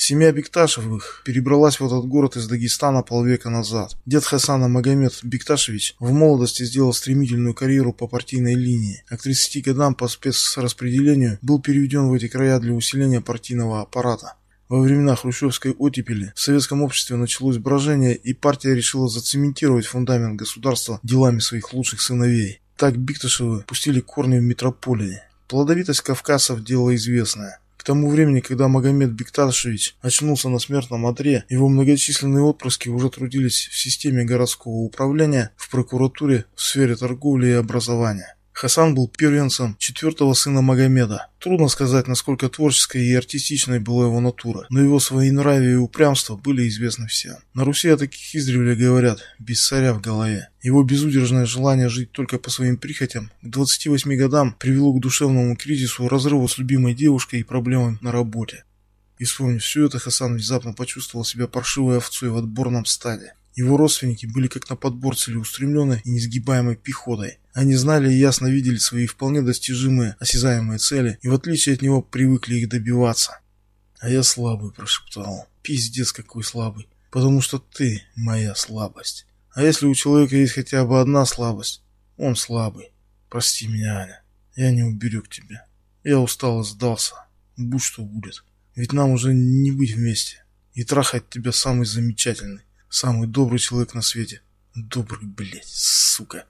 Семья Бекташевых перебралась в этот город из Дагестана полвека назад. Дед Хасана Магомед Бекташевич в молодости сделал стремительную карьеру по партийной линии, а к 30 годам по спецраспределению был переведен в эти края для усиления партийного аппарата. Во времена хрущевской оттепели в советском обществе началось брожение, и партия решила зацементировать фундамент государства делами своих лучших сыновей. Так Биктышевы пустили корни в метрополии. Плодовитость кавказцев – дело известное. Тому времени, когда Магомед Бикташевич очнулся на смертном одре, его многочисленные отпрыски уже трудились в системе городского управления, в прокуратуре, в сфере торговли и образования. Хасан был первенцем четвертого сына Магомеда. Трудно сказать, насколько творческой и артистичной была его натура, но его своенравие и упрямство были известны всем. На Руси о таких издревле говорят «без царя в голове». Его безудержное желание жить только по своим прихотям к 28 годам привело к душевному кризису, разрыву с любимой девушкой и проблемам на работе. И вспомнив все это, Хасан внезапно почувствовал себя паршивой овцой в отборном стаде. Его родственники были как на подбор целеустремленной и несгибаемой пехотой. Они знали и ясно видели свои вполне достижимые, осязаемые цели, и в отличие от него привыкли их добиваться. А я слабый, прошептал. Пиздец какой слабый. Потому что ты моя слабость. А если у человека есть хотя бы одна слабость, он слабый. Прости меня, Аня. Я не уберег тебя. Я устал и сдался. Будь что будет. Ведь нам уже не быть вместе. И трахать тебя самый замечательный, самый добрый человек на свете. Добрый, блядь, сука.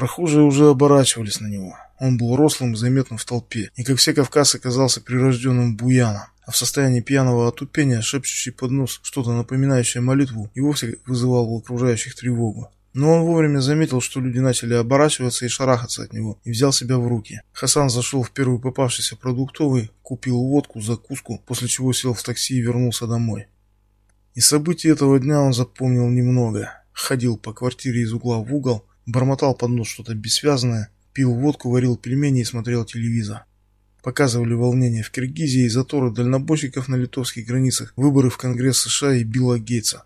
Прохожие уже оборачивались на него. Он был рослым и заметным в толпе, и, как все кавказцы, казался прирожденным буяном, а в состоянии пьяного отупения, шепчущий под нос что-то напоминающее молитву, и вовсе вызывал у окружающих тревогу. Но он вовремя заметил, что люди начали оборачиваться и шарахаться от него, и взял себя в руки. Хасан зашел в первый попавшийся продуктовый, купил водку, закуску, после чего сел в такси и вернулся домой. И событий этого дня он запомнил немного. Ходил по квартире из угла в угол, бормотал под нос что-то бессвязное, пил водку, варил пельмени и смотрел телевизор. Показывали волнения в Киргизии, заторы дальнобойщиков на литовских границах, выборы в Конгресс США и Билла Гейтса.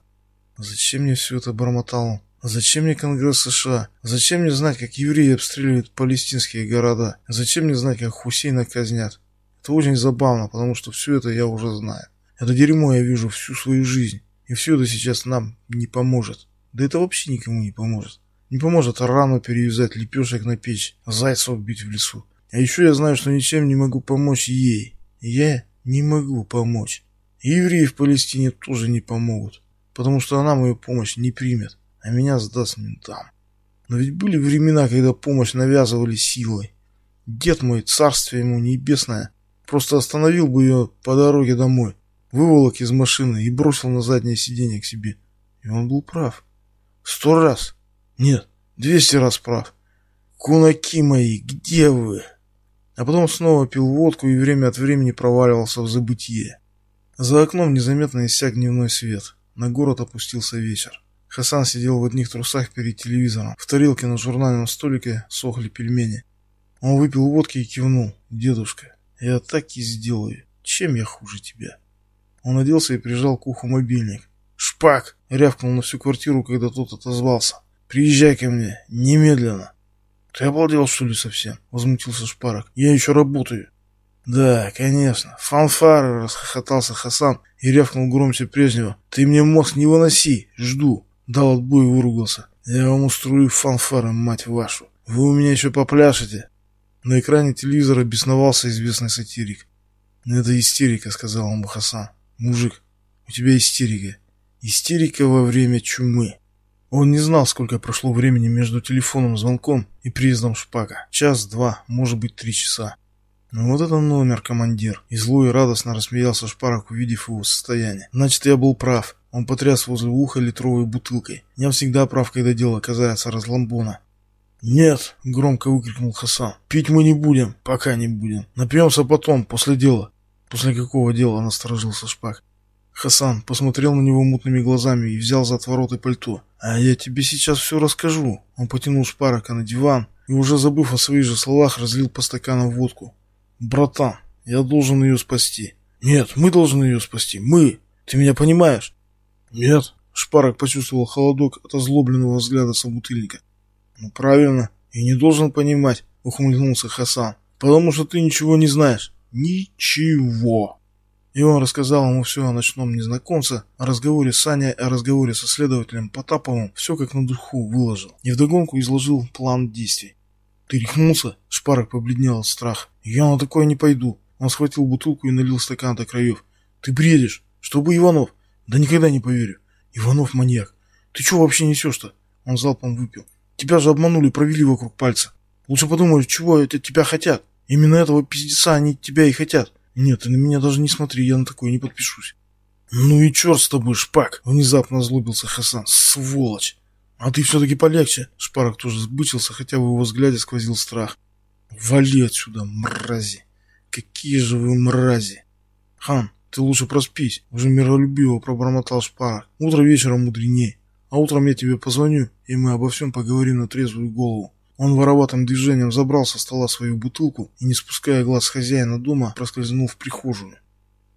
Зачем мне все это бормотал? Зачем мне Конгресс США? Зачем мне знать, как евреи обстреливают палестинские города? Зачем мне знать, как Хусейна казнят? Это очень забавно, потому что все это я уже знаю. Это дерьмо я вижу всю свою жизнь. И все это сейчас нам не поможет. Да это вообще никому не поможет. Не поможет рану перевязать, лепешек на печь, зайцев бить в лесу. А еще я знаю, что ничем не могу помочь ей. Я не могу помочь. И евреи в Палестине тоже не помогут, потому что она мою помощь не примет а меня сдаст ментам. Но ведь были времена, когда помощь навязывали силой. Дед мой, царствие ему небесное, просто остановил бы ее по дороге домой, выволок из машины и бросил на заднее сиденье к себе. И он был прав. Сто раз. Нет, двести раз прав. Кунаки мои, где вы? А потом снова пил водку и время от времени проваливался в забытье. За окном незаметно иссяк дневной свет. На город опустился вечер. Хасан сидел в одних трусах перед телевизором. В тарелке на журнальном столике сохли пельмени. Он выпил водки и кивнул. «Дедушка, я так и сделаю. Чем я хуже тебя?» Он оделся и прижал к уху мобильник. «Шпак!» — рявкнул на всю квартиру, когда тот отозвался. «Приезжай ко мне. Немедленно!» «Ты обалдел, что ли, совсем?» — возмутился Шпарок. «Я еще работаю». «Да, конечно. Фанфары!» — расхохотался Хасан и рявкнул громче прежнего. «Ты мне мозг не выноси. Жду». Дал отбой и выругался. Я вам устрою фанфары, мать вашу. Вы у меня еще попляшете. На экране телевизора бесновался известный сатирик. Это истерика, сказал ему Хасан. Мужик, у тебя истерика. Истерика во время чумы. Он не знал, сколько прошло времени между телефонным звонком и приездом Шпака. Час, два, может быть, три часа. Ну вот это номер, командир. И зло и радостно рассмеялся Шпарок, увидев его состояние. Значит, я был прав. Он потряс возле уха литровой бутылкой. Я всегда прав, когда дело касается разломбона. «Нет!» — громко выкрикнул Хасан. «Пить мы не будем, пока не будем. Напьемся потом, после дела». «После какого дела?» — насторожился Шпак. Хасан посмотрел на него мутными глазами и взял за отвороты пальто. «А я тебе сейчас все расскажу». Он потянул Шпарака на диван и, уже забыв о своих же словах, разлил по стаканам водку. «Братан, я должен ее спасти». «Нет, мы должны ее спасти. Мы. Ты меня понимаешь?» «Нет». Шпарок почувствовал холодок от озлобленного взгляда собутыльника. «Ну, правильно. И не должен понимать», — ухмыльнулся Хасан. «Потому что ты ничего не знаешь». «Ничего». И он рассказал ему все о ночном незнакомце, о разговоре с Аней, о разговоре со следователем Потаповым, все как на духу выложил. И вдогонку изложил план действий. «Ты рехнулся?» Шпарок побледнел от страха. «Я на такое не пойду». Он схватил бутылку и налил стакан до краев. «Ты бредишь? Чтобы Иванов? Да никогда не поверю. Иванов маньяк. Ты что вообще несешь-то? Он залпом выпил. Тебя же обманули, провели вокруг пальца. Лучше подумай, чего это тебя хотят. Именно этого пиздеца они тебя и хотят. Нет, ты на меня даже не смотри, я на такое не подпишусь. Ну и черт с тобой, Шпак! Внезапно злобился Хасан. Сволочь! А ты все-таки полегче. Шпарок тоже сбычился, хотя в его взгляде сквозил страх. Вали отсюда, мрази! Какие же вы мрази! Хан, ты лучше проспись, уже миролюбиво пробормотал Шпара. Утро вечером мудреней. А утром я тебе позвоню, и мы обо всем поговорим на трезвую голову. Он вороватым движением забрал со стола свою бутылку и, не спуская глаз хозяина дома, проскользнул в прихожую.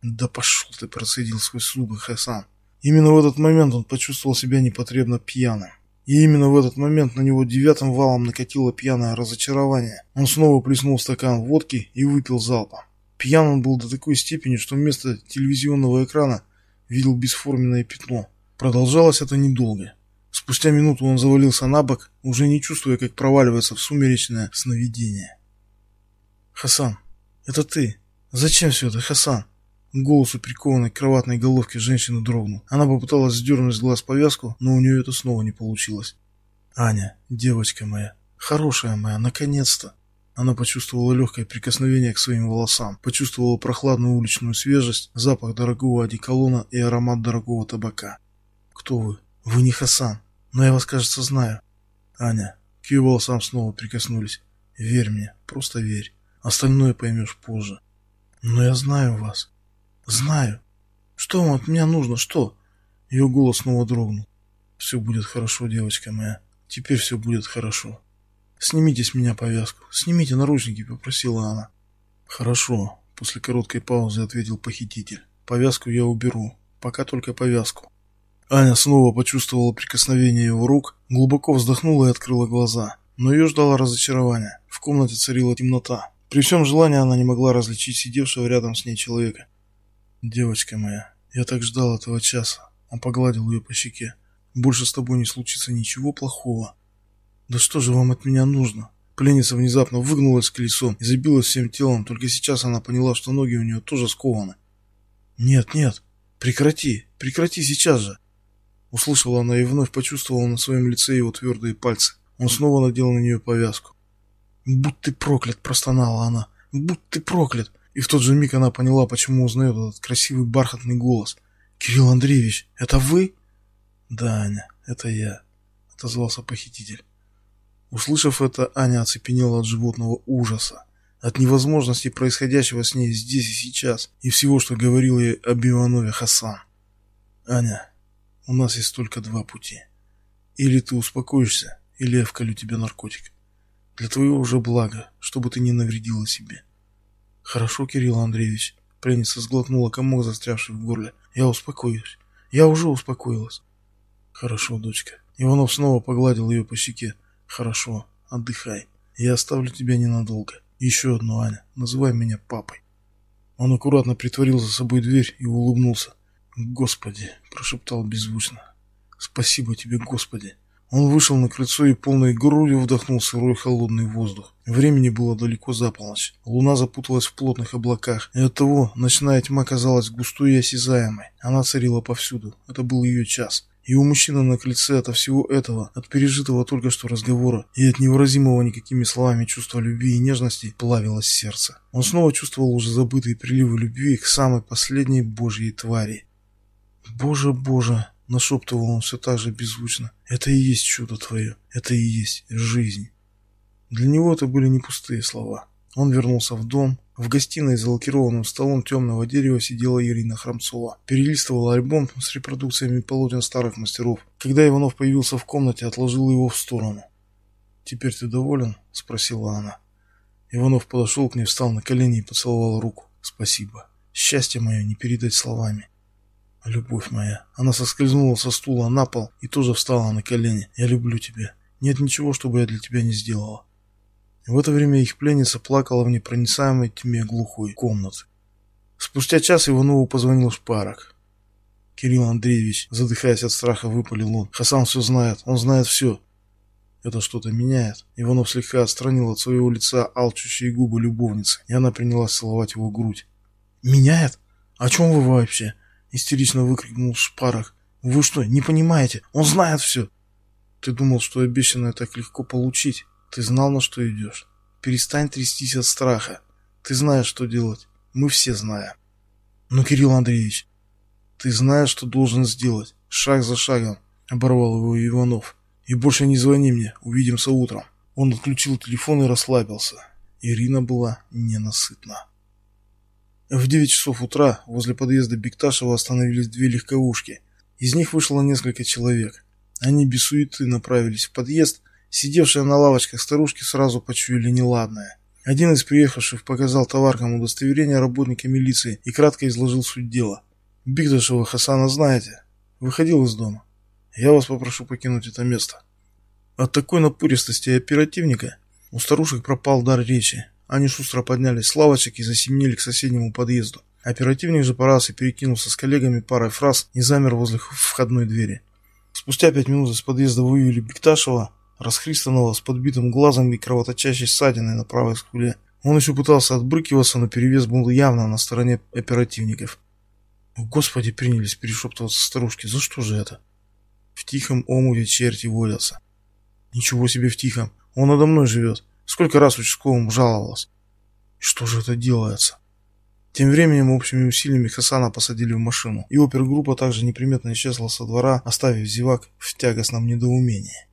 «Да пошел ты!» – процедил свой слуга Хасан. Именно в этот момент он почувствовал себя непотребно пьяным. И именно в этот момент на него девятым валом накатило пьяное разочарование. Он снова плеснул стакан водки и выпил залпом. Пьян он был до такой степени, что вместо телевизионного экрана видел бесформенное пятно. Продолжалось это недолго. Спустя минуту он завалился на бок, уже не чувствуя, как проваливается в сумеречное сновидение. «Хасан, это ты? Зачем все это, Хасан?» Голос у прикованной к кроватной головке женщины дрогнул. Она попыталась сдернуть с глаз повязку, но у нее это снова не получилось. «Аня, девочка моя, хорошая моя, наконец-то!» Она почувствовала легкое прикосновение к своим волосам, почувствовала прохладную уличную свежесть, запах дорогого одеколона и аромат дорогого табака. «Кто вы? Вы не Хасан, но я вас, кажется, знаю». «Аня». К волосам снова прикоснулись. «Верь мне, просто верь. Остальное поймешь позже». «Но я знаю вас. Знаю. Что вам от меня нужно, что?» Ее голос снова дрогнул. «Все будет хорошо, девочка моя. Теперь все будет хорошо». «Снимите с меня повязку. Снимите наручники», — попросила она. «Хорошо», — после короткой паузы ответил похититель. «Повязку я уберу. Пока только повязку». Аня снова почувствовала прикосновение его рук, глубоко вздохнула и открыла глаза. Но ее ждало разочарование. В комнате царила темнота. При всем желании она не могла различить сидевшего рядом с ней человека. «Девочка моя, я так ждал этого часа». Он погладил ее по щеке. «Больше с тобой не случится ничего плохого. «Да что же вам от меня нужно?» Пленница внезапно выгнулась колесом и забилась всем телом, только сейчас она поняла, что ноги у нее тоже скованы. «Нет, нет, прекрати, прекрати сейчас же!» Услышала она и вновь почувствовала на своем лице его твердые пальцы. Он снова надел на нее повязку. «Будь ты проклят!» – простонала она. «Будь ты проклят!» И в тот же миг она поняла, почему узнает этот красивый бархатный голос. «Кирилл Андреевич, это вы?» «Да, Аня, это я», – отозвался похититель. Услышав это, Аня оцепенела от животного ужаса, от невозможности происходящего с ней здесь и сейчас, и всего, что говорил ей об Иванове Хасан. «Аня, у нас есть только два пути. Или ты успокоишься, или я вколю тебе наркотик. Для твоего уже блага, чтобы ты не навредила себе». «Хорошо, Кирилл Андреевич», — пленница сглотнула комок, застрявший в горле. «Я успокоюсь. Я уже успокоилась». «Хорошо, дочка». Иванов снова погладил ее по щеке. Хорошо, отдыхай. Я оставлю тебя ненадолго. Еще одну, Аня. Называй меня папой. Он аккуратно притворил за собой дверь и улыбнулся. «Господи!» – прошептал беззвучно. «Спасибо тебе, Господи!» Он вышел на крыльцо и полной грудью вдохнул сырой холодный воздух. Времени было далеко за полночь. Луна запуталась в плотных облаках, и оттого ночная тьма казалась густой и осязаемой. Она царила повсюду. Это был ее час. И у мужчины на крыльце от всего этого, от пережитого только что разговора и от невыразимого никакими словами чувства любви и нежности плавилось сердце. Он снова чувствовал уже забытые приливы любви к самой последней божьей твари. «Боже, Боже!» – нашептывал он все так же беззвучно. «Это и есть чудо твое, это и есть жизнь». Для него это были не пустые слова. Он вернулся в дом, в гостиной за лакированным столом темного дерева сидела Ирина Храмцова. Перелистывала альбом с репродукциями полотен старых мастеров. Когда Иванов появился в комнате, отложил его в сторону. «Теперь ты доволен?» – спросила она. Иванов подошел к ней, встал на колени и поцеловал руку. «Спасибо. Счастье мое не передать словами». «Любовь моя». Она соскользнула со стула на пол и тоже встала на колени. «Я люблю тебя. Нет ничего, чтобы я для тебя не сделала. В это время их пленница плакала в непроницаемой тьме глухой комнаты. Спустя час Иванову позвонил Шпарок. Кирилл Андреевич, задыхаясь от страха, выпалил он. Хасан все знает, он знает все. Это что-то меняет. Иванов слегка отстранил от своего лица алчущие губы любовницы, и она принялась целовать его грудь. «Меняет? О чем вы вообще?» Истерично выкрикнул Шпарок. «Вы что, не понимаете? Он знает все!» «Ты думал, что обещанное так легко получить?» Ты знал, на что идешь. Перестань трястись от страха. Ты знаешь, что делать. Мы все знаем. Но, Кирилл Андреевич, ты знаешь, что должен сделать. Шаг за шагом. Оборвал его Иванов. И больше не звони мне. Увидимся утром. Он отключил телефон и расслабился. Ирина была ненасытна. В 9 часов утра возле подъезда Бекташева остановились две легковушки. Из них вышло несколько человек. Они без суеты направились в подъезд, Сидевшие на лавочках старушки сразу почуяли неладное. Один из приехавших показал товаркам удостоверение работника милиции и кратко изложил суть дела. «Бигдашева Хасана знаете?» Выходил из дома. Я вас попрошу покинуть это место. От такой напористости оперативника у старушек пропал дар речи. Они шустро поднялись с лавочек и засеменили к соседнему подъезду. Оперативник же порался перекинулся с коллегами парой фраз и замер возле входной двери. Спустя пять минут из подъезда вывели Бекташева, расхристанного с подбитым глазом и кровоточащей ссадиной на правой скуле. Он еще пытался отбрыкиваться, но перевес был явно на стороне оперативников. Господи, принялись перешептываться старушки. За что же это? В тихом омуте черти водятся. Ничего себе в тихом. Он надо мной живет. Сколько раз участковому жаловалась. Что же это делается? Тем временем общими усилиями Хасана посадили в машину, и опергруппа также неприметно исчезла со двора, оставив зевак в тягостном недоумении.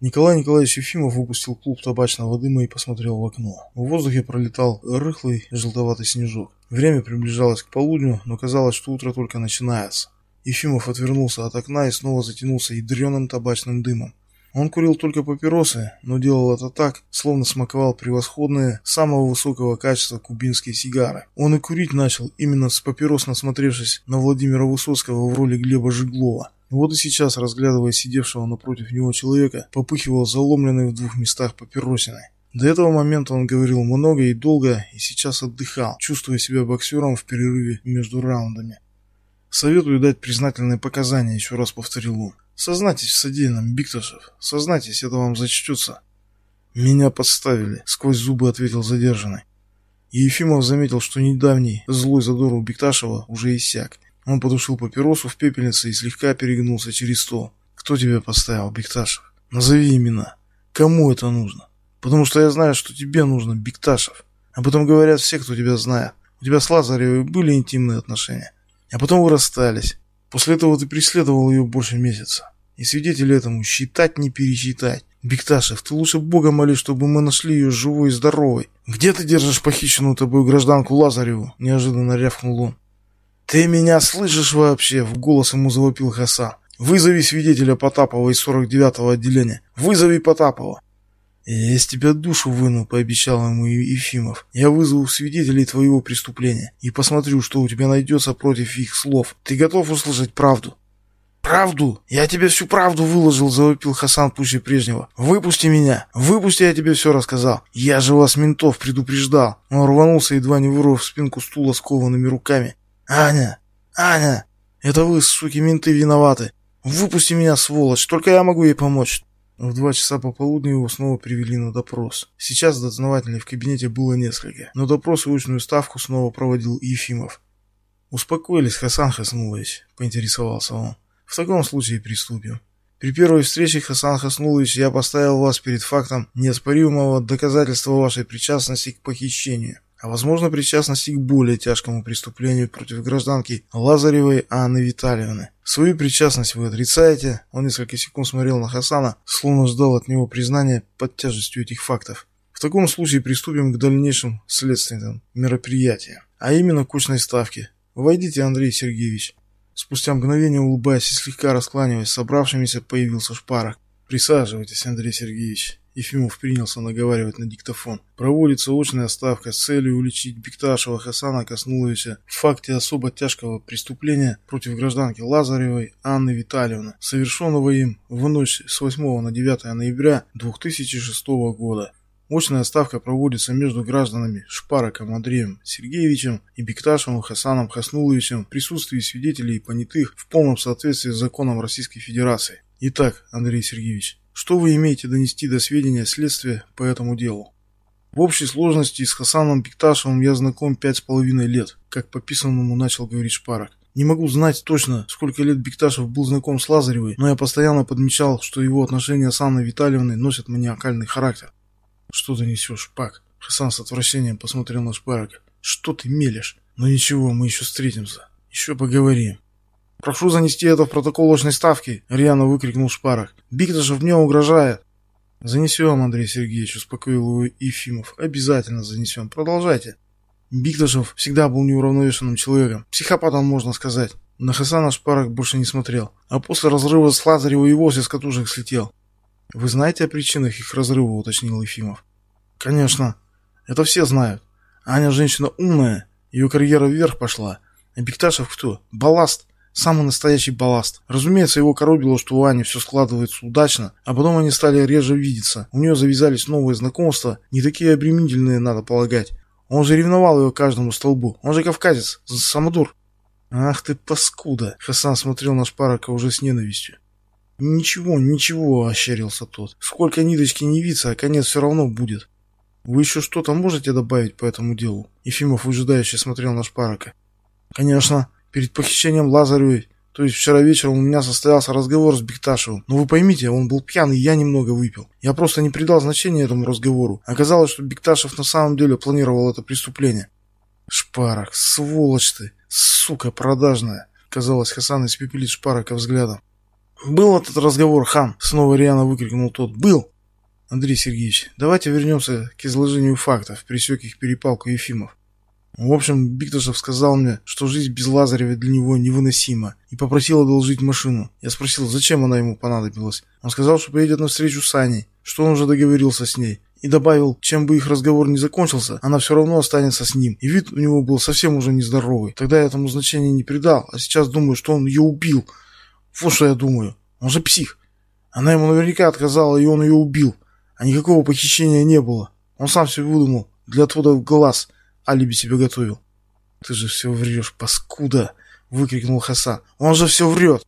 Николай Николаевич Ефимов выпустил клуб табачного дыма и посмотрел в окно. В воздухе пролетал рыхлый желтоватый снежок. Время приближалось к полудню, но казалось, что утро только начинается. Ефимов отвернулся от окна и снова затянулся ядреным табачным дымом. Он курил только папиросы, но делал это так, словно смаковал превосходные, самого высокого качества кубинские сигары. Он и курить начал именно с папирос, насмотревшись на Владимира Высоцкого в роли Глеба Жиглова. Вот и сейчас, разглядывая сидевшего напротив него человека, попыхивал заломленный в двух местах папиросиной. До этого момента он говорил много и долго, и сейчас отдыхал, чувствуя себя боксером в перерыве между раундами. «Советую дать признательные показания», — еще раз повторил он. Сознайтесь в содеянном, Бикташев. Сознайтесь, это вам зачтется. Меня подставили, сквозь зубы ответил задержанный. И Ефимов заметил, что недавний злой задор у Бикташева уже иссяк. Он потушил папиросу в пепельнице и слегка перегнулся через стол. Кто тебя поставил, Бикташев? Назови имена. Кому это нужно? Потому что я знаю, что тебе нужно, Бикташев. Об этом говорят все, кто тебя знает. У тебя с Лазаревой были интимные отношения. А потом вы расстались. После этого ты преследовал ее больше месяца. И свидетель этому считать не пересчитать. Бекташев, ты лучше Бога моли, чтобы мы нашли ее живой и здоровой. Где ты держишь похищенную тобой гражданку Лазареву? Неожиданно рявкнул он. Ты меня слышишь вообще? В голос ему завопил Хасан. Вызови свидетеля Потапова из 49-го отделения. Вызови Потапова. «Я из тебя душу выну», — пообещал ему Ефимов. «Я вызову свидетелей твоего преступления и посмотрю, что у тебя найдется против их слов. Ты готов услышать правду?» «Правду? Я тебе всю правду выложил», — завопил Хасан пуще прежнего. «Выпусти меня! Выпусти, я тебе все рассказал! Я же вас, ментов, предупреждал!» Он рванулся, едва не вырвав спинку стула скованными руками. «Аня! Аня! Это вы, суки, менты, виноваты! Выпусти меня, сволочь! Только я могу ей помочь!» В два часа пополудни его снова привели на допрос. Сейчас дознавателей в кабинете было несколько, но допрос и очную ставку снова проводил Ефимов. «Успокоились, Хасан Хаснулович», — поинтересовался он. В таком случае приступим. При первой встрече, Хасан Хаснулович, я поставил вас перед фактом неоспоримого доказательства вашей причастности к похищению, а возможно причастности к более тяжкому преступлению против гражданки Лазаревой Анны Витальевны. Свою причастность вы отрицаете. Он несколько секунд смотрел на Хасана, словно ждал от него признания под тяжестью этих фактов. В таком случае приступим к дальнейшим следственным мероприятиям, а именно к кучной ставке. Войдите, Андрей Сергеевич. Спустя мгновение, улыбаясь и слегка раскланиваясь собравшимися, появился Шпарок. «Присаживайтесь, Андрей Сергеевич». Ефимов принялся наговаривать на диктофон. Проводится очная ставка с целью уличить Бекташева Хасана Коснуловича в факте особо тяжкого преступления против гражданки Лазаревой Анны Витальевны, совершенного им в ночь с 8 на 9 ноября 2006 года. Очная ставка проводится между гражданами Шпароком Андреем Сергеевичем и Бекташевым Хасаном Хаснуловичем в присутствии свидетелей и понятых в полном соответствии с законом Российской Федерации. Итак, Андрей Сергеевич, что вы имеете донести до сведения следствия по этому делу? В общей сложности с Хасаном Бекташевым я знаком пять с половиной лет, как по писанному начал говорить Шпарок. Не могу знать точно, сколько лет Бекташев был знаком с Лазаревой, но я постоянно подмечал, что его отношения с Анной Витальевной носят маниакальный характер. «Что ты несешь, Пак?» Хасан с отвращением посмотрел на Шпарка. «Что ты мелешь? Ну ничего, мы еще встретимся. Еще поговорим». «Прошу занести это в протокол ложной ставки!» — рьяно выкрикнул Шпарок. «Бикташев мне угрожает!» «Занесем, Андрей Сергеевич», — успокоил его Ефимов. «Обязательно занесем. Продолжайте». Бикташев всегда был неуравновешенным человеком. Психопатом, можно сказать. На Хасана Шпарок больше не смотрел. А после разрыва с Лазаревой и вовсе с катушек слетел. «Вы знаете о причинах их разрыва?» — уточнил Ефимов. «Конечно. Это все знают. Аня женщина умная, ее карьера вверх пошла. А Бекташев кто? Балласт. Самый настоящий балласт. Разумеется, его коробило, что у Ани все складывается удачно, а потом они стали реже видеться. У нее завязались новые знакомства, не такие обременительные, надо полагать. Он же ревновал ее каждому столбу. Он же кавказец, самодур. Ах ты паскуда. Хасан смотрел на Шпарака уже с ненавистью. Ничего, ничего, ощерился тот. Сколько ниточки не виться, а конец все равно будет. Вы еще что-то можете добавить по этому делу? Ефимов выжидающе смотрел на Шпарака. Конечно. Перед похищением Лазаревой, то есть вчера вечером у меня состоялся разговор с Бекташевым. Но вы поймите, он был пьян, и я немного выпил. Я просто не придал значения этому разговору. Оказалось, что Бекташев на самом деле планировал это преступление. Шпарок, сволочь ты, сука продажная. Казалось, Хасан испепелит Шпарака взглядом. «Был этот разговор, хан!» — снова Риана выкрикнул тот. «Был!» «Андрей Сергеевич, давайте вернемся к изложению фактов», — пресек их перепалку Ефимов. В общем, Биктушев сказал мне, что жизнь без Лазарева для него невыносима, и попросил одолжить машину. Я спросил, зачем она ему понадобилась. Он сказал, что поедет на встречу с Аней, что он уже договорился с ней. И добавил, чем бы их разговор не закончился, она все равно останется с ним. И вид у него был совсем уже нездоровый. Тогда я этому значения не придал, а сейчас думаю, что он ее убил. Вот что я думаю. Он же псих. Она ему наверняка отказала, и он ее убил. А никакого похищения не было. Он сам все выдумал. Для отвода глаз – алиби себе готовил. Ты же все врешь, паскуда! Выкрикнул Хасан. Он же все врет!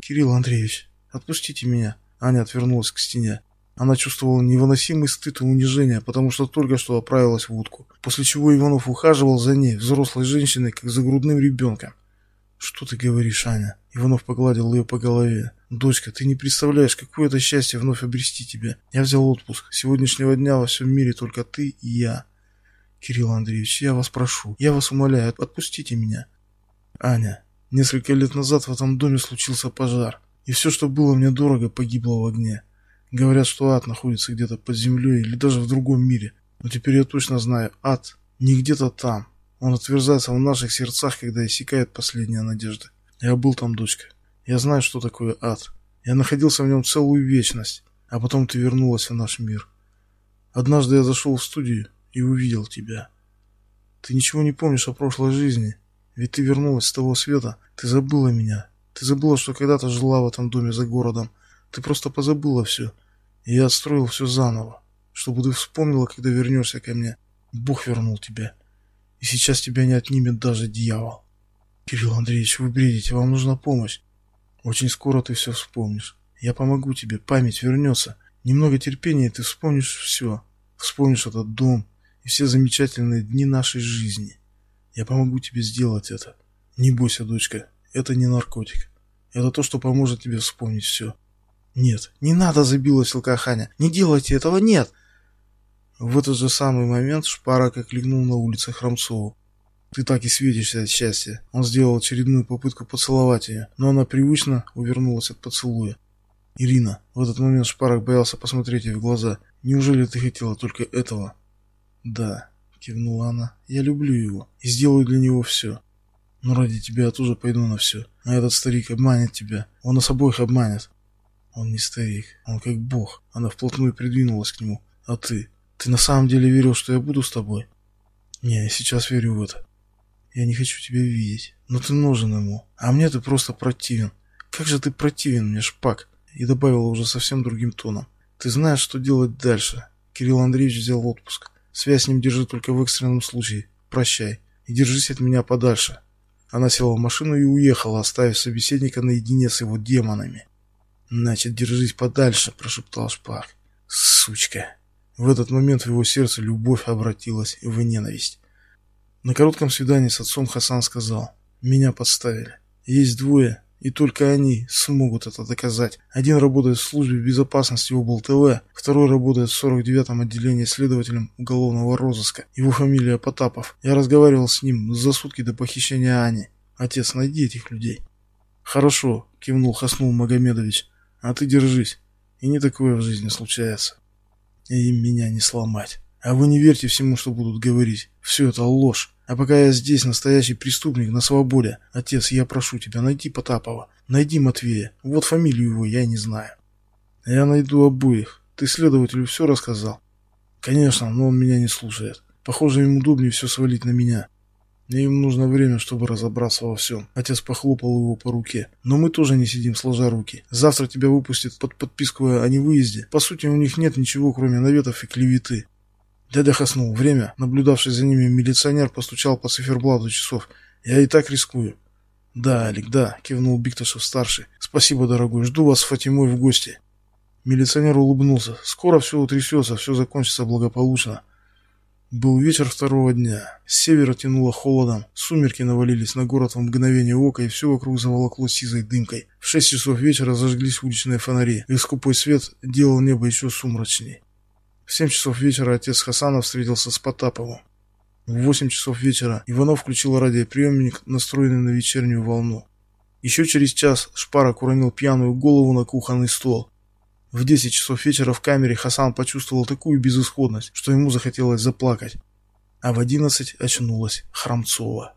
Кирилл Андреевич, отпустите меня. Аня отвернулась к стене. Она чувствовала невыносимый стыд и унижение, потому что только что оправилась в утку. После чего Иванов ухаживал за ней, взрослой женщиной, как за грудным ребенком. «Что ты говоришь, Аня?» Иванов погладил ее по голове. «Дочка, ты не представляешь, какое это счастье вновь обрести тебя. Я взял отпуск. С сегодняшнего дня во всем мире только ты и я. Кирилл Андреевич, я вас прошу, я вас умоляю, отпустите меня. Аня, несколько лет назад в этом доме случился пожар, и все, что было мне дорого, погибло в огне. Говорят, что ад находится где-то под землей или даже в другом мире. Но теперь я точно знаю, ад не где-то там. Он отверзается в наших сердцах, когда иссякает последняя надежда. Я был там, дочка. Я знаю, что такое ад. Я находился в нем целую вечность, а потом ты вернулась в наш мир. Однажды я зашел в студию, и увидел тебя. Ты ничего не помнишь о прошлой жизни, ведь ты вернулась с того света, ты забыла меня. Ты забыла, что когда-то жила в этом доме за городом. Ты просто позабыла все. И я отстроил все заново, чтобы ты вспомнила, когда вернешься ко мне. Бог вернул тебя. И сейчас тебя не отнимет даже дьявол. Кирилл Андреевич, вы бредите, вам нужна помощь. Очень скоро ты все вспомнишь. Я помогу тебе, память вернется. Немного терпения, и ты вспомнишь все. Вспомнишь этот дом, и все замечательные дни нашей жизни. Я помогу тебе сделать это. Не бойся, дочка, это не наркотик. Это то, что поможет тебе вспомнить все. Нет, не надо, забилась Алкаханя. Не делайте этого, нет. В этот же самый момент Шпарак окликнул на улице Хромцову. Ты так и светишься от счастья. Он сделал очередную попытку поцеловать ее, но она привычно увернулась от поцелуя. Ирина, в этот момент Шпарак боялся посмотреть ей в глаза. Неужели ты хотела только этого? «Да», — кивнула она, — «я люблю его и сделаю для него все. Но ради тебя я тоже пойду на все. А этот старик обманет тебя. Он нас обоих обманет». «Он не старик, он как бог». Она вплотную придвинулась к нему. «А ты? Ты на самом деле верил, что я буду с тобой?» «Не, я сейчас верю в это. Я не хочу тебя видеть, но ты нужен ему. А мне ты просто противен. Как же ты противен мне, шпак!» И добавила уже совсем другим тоном. «Ты знаешь, что делать дальше?» Кирилл Андреевич взял отпуск. Связь с ним держи только в экстренном случае. Прощай. И держись от меня подальше. Она села в машину и уехала, оставив собеседника наедине с его демонами. «Значит, держись подальше», — прошептал Шпак. «Сучка». В этот момент в его сердце любовь обратилась в ненависть. На коротком свидании с отцом Хасан сказал, «Меня подставили. Есть двое, и только они смогут это доказать. Один работает в службе безопасности ОблТВ, второй работает в 49-м отделении следователем уголовного розыска. Его фамилия Потапов. Я разговаривал с ним за сутки до похищения Ани. Отец, найди этих людей. Хорошо, кивнул Хаснул Магомедович. А ты держись. И не такое в жизни случается. И им меня не сломать. А вы не верьте всему, что будут говорить. Все это ложь. А пока я здесь, настоящий преступник, на свободе, отец, я прошу тебя, найди Потапова, найди Матвея. Вот фамилию его я не знаю. Я найду обоих. Ты следователю все рассказал? Конечно, но он меня не слушает. Похоже, ему удобнее все свалить на меня. Им нужно время, чтобы разобраться во всем. Отец похлопал его по руке. Но мы тоже не сидим сложа руки. Завтра тебя выпустят под подписку о невыезде. По сути, у них нет ничего, кроме наветов и клеветы. Дядя хаснул. Время. Наблюдавший за ними милиционер постучал по циферблату часов. Я и так рискую. Да, Алик, да, кивнул Бикташев-старший. Спасибо, дорогой. Жду вас с Фатимой в гости. Милиционер улыбнулся. Скоро все утрясется, все закончится благополучно. Был вечер второго дня. С севера тянуло холодом. Сумерки навалились на город в мгновение ока, и все вокруг заволокло сизой дымкой. В шесть часов вечера зажглись уличные фонари. Их скупой свет делал небо еще сумрачней. В семь часов вечера отец Хасана встретился с Потаповым. В восемь часов вечера Иванов включил радиоприемник, настроенный на вечернюю волну. Еще через час Шпарок уронил пьяную голову на кухонный стол. В 10 часов вечера в камере Хасан почувствовал такую безысходность, что ему захотелось заплакать. А в 11 очнулась Храмцова.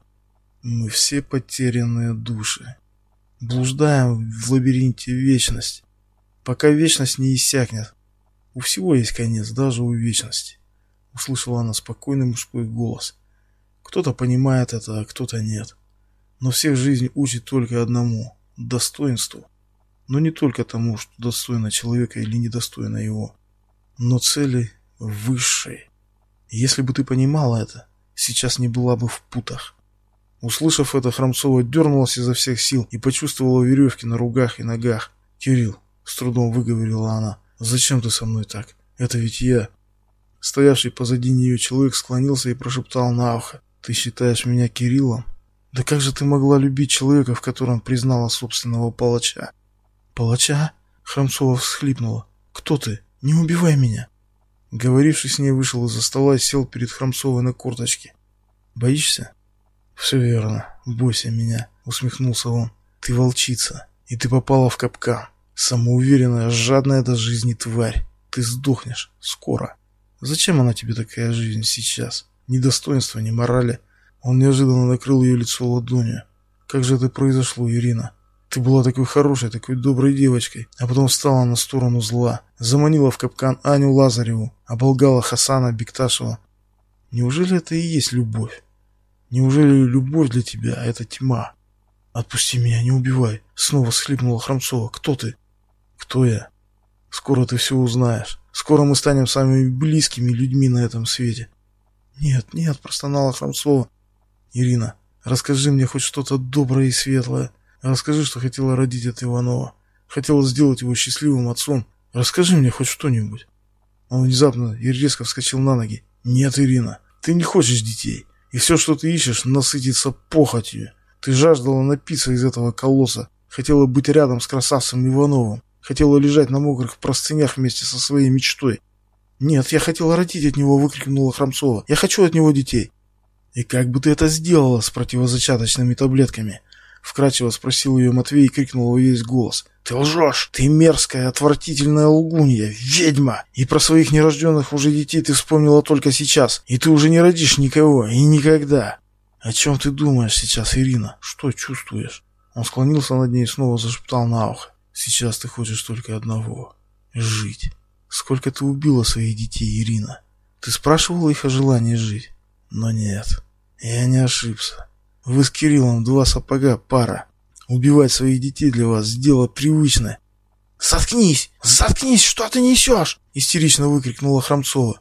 Мы все потерянные души. Блуждаем в лабиринте вечности, пока вечность не иссякнет. У всего есть конец, даже у вечности. Услышала она спокойный мужской голос. Кто-то понимает это, а кто-то нет. Но всех жизнь учит только одному – достоинству но не только тому, что достойно человека или недостойно его, но цели высшей. Если бы ты понимала это, сейчас не была бы в путах. Услышав это, Хромцова дернулась изо всех сил и почувствовала веревки на ругах и ногах. «Кирилл», — с трудом выговорила она, — «зачем ты со мной так? Это ведь я». Стоявший позади нее человек склонился и прошептал на ухо. «Ты считаешь меня Кириллом? Да как же ты могла любить человека, в котором признала собственного палача?» «Палача?» — Храмцова всхлипнула. «Кто ты? Не убивай меня!» Говоривший с ней вышел из-за стола и сел перед Храмцовой на корточке. «Боишься?» «Все верно. Бойся меня», — усмехнулся он. «Ты волчица, и ты попала в капкан. Самоуверенная, жадная до жизни тварь. Ты сдохнешь. Скоро. Зачем она тебе такая жизнь сейчас? Ни достоинства, ни морали». Он неожиданно накрыл ее лицо ладонью. «Как же это произошло, Ирина?» Ты была такой хорошей, такой доброй девочкой, а потом встала на сторону зла, заманила в капкан Аню Лазареву, оболгала Хасана Бекташева. Неужели это и есть любовь? Неужели любовь для тебя — это тьма? Отпусти меня, не убивай. Снова схлипнула Храмцова. Кто ты? Кто я? Скоро ты все узнаешь. Скоро мы станем самыми близкими людьми на этом свете. Нет, нет, простонала Храмцова. Ирина, расскажи мне хоть что-то доброе и светлое. Расскажи, что хотела родить от Иванова. Хотела сделать его счастливым отцом. Расскажи мне хоть что-нибудь. Он внезапно и резко вскочил на ноги. Нет, Ирина, ты не хочешь детей. И все, что ты ищешь, насытиться похотью. Ты жаждала напиться из этого колосса. Хотела быть рядом с красавцем Ивановым. Хотела лежать на мокрых простынях вместе со своей мечтой. «Нет, я хотела родить от него!» — выкрикнула Храмцова. «Я хочу от него детей!» «И как бы ты это сделала с противозачаточными таблетками?» Вкратчиво спросил ее Матвей и крикнул во весь голос. «Ты лжешь! Ты мерзкая, отвратительная лгунья! Ведьма! И про своих нерожденных уже детей ты вспомнила только сейчас. И ты уже не родишь никого. И никогда!» «О чем ты думаешь сейчас, Ирина? Что чувствуешь?» Он склонился над ней и снова зашептал на ухо. «Сейчас ты хочешь только одного — жить. Сколько ты убила своих детей, Ирина? Ты спрашивала их о желании жить? Но нет, я не ошибся. Вы с Кириллом два сапога пара. Убивать своих детей для вас дело привычное. «Заткнись! Заткнись! Что ты несешь?» — истерично выкрикнула Храмцова.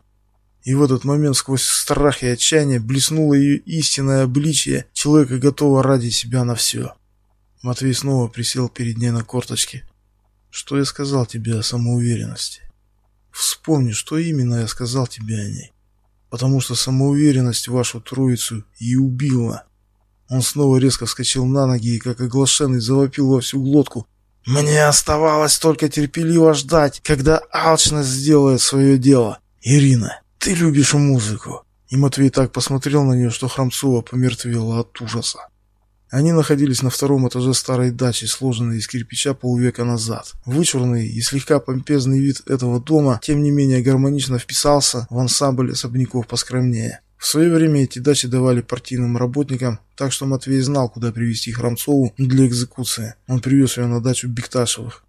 И в этот момент сквозь страх и отчаяние блеснуло ее истинное обличие человека, готового ради себя на все. Матвей снова присел перед ней на корточки. «Что я сказал тебе о самоуверенности? Вспомни, что именно я сказал тебе о ней. Потому что самоуверенность вашу троицу и убила. Он снова резко вскочил на ноги и, как оглашенный, завопил во всю глотку. «Мне оставалось только терпеливо ждать, когда алчность сделает свое дело. Ирина, ты любишь музыку». И Матвей так посмотрел на нее, что Храмцова помертвела от ужаса. Они находились на втором этаже старой дачи, сложенной из кирпича полвека назад. Вычурный и слегка помпезный вид этого дома, тем не менее гармонично вписался в ансамбль особняков поскромнее. В свое время эти дачи давали партийным работникам, так что Матвей знал, куда привезти Храмцову для экзекуции. Он привез ее на дачу Бекташевых.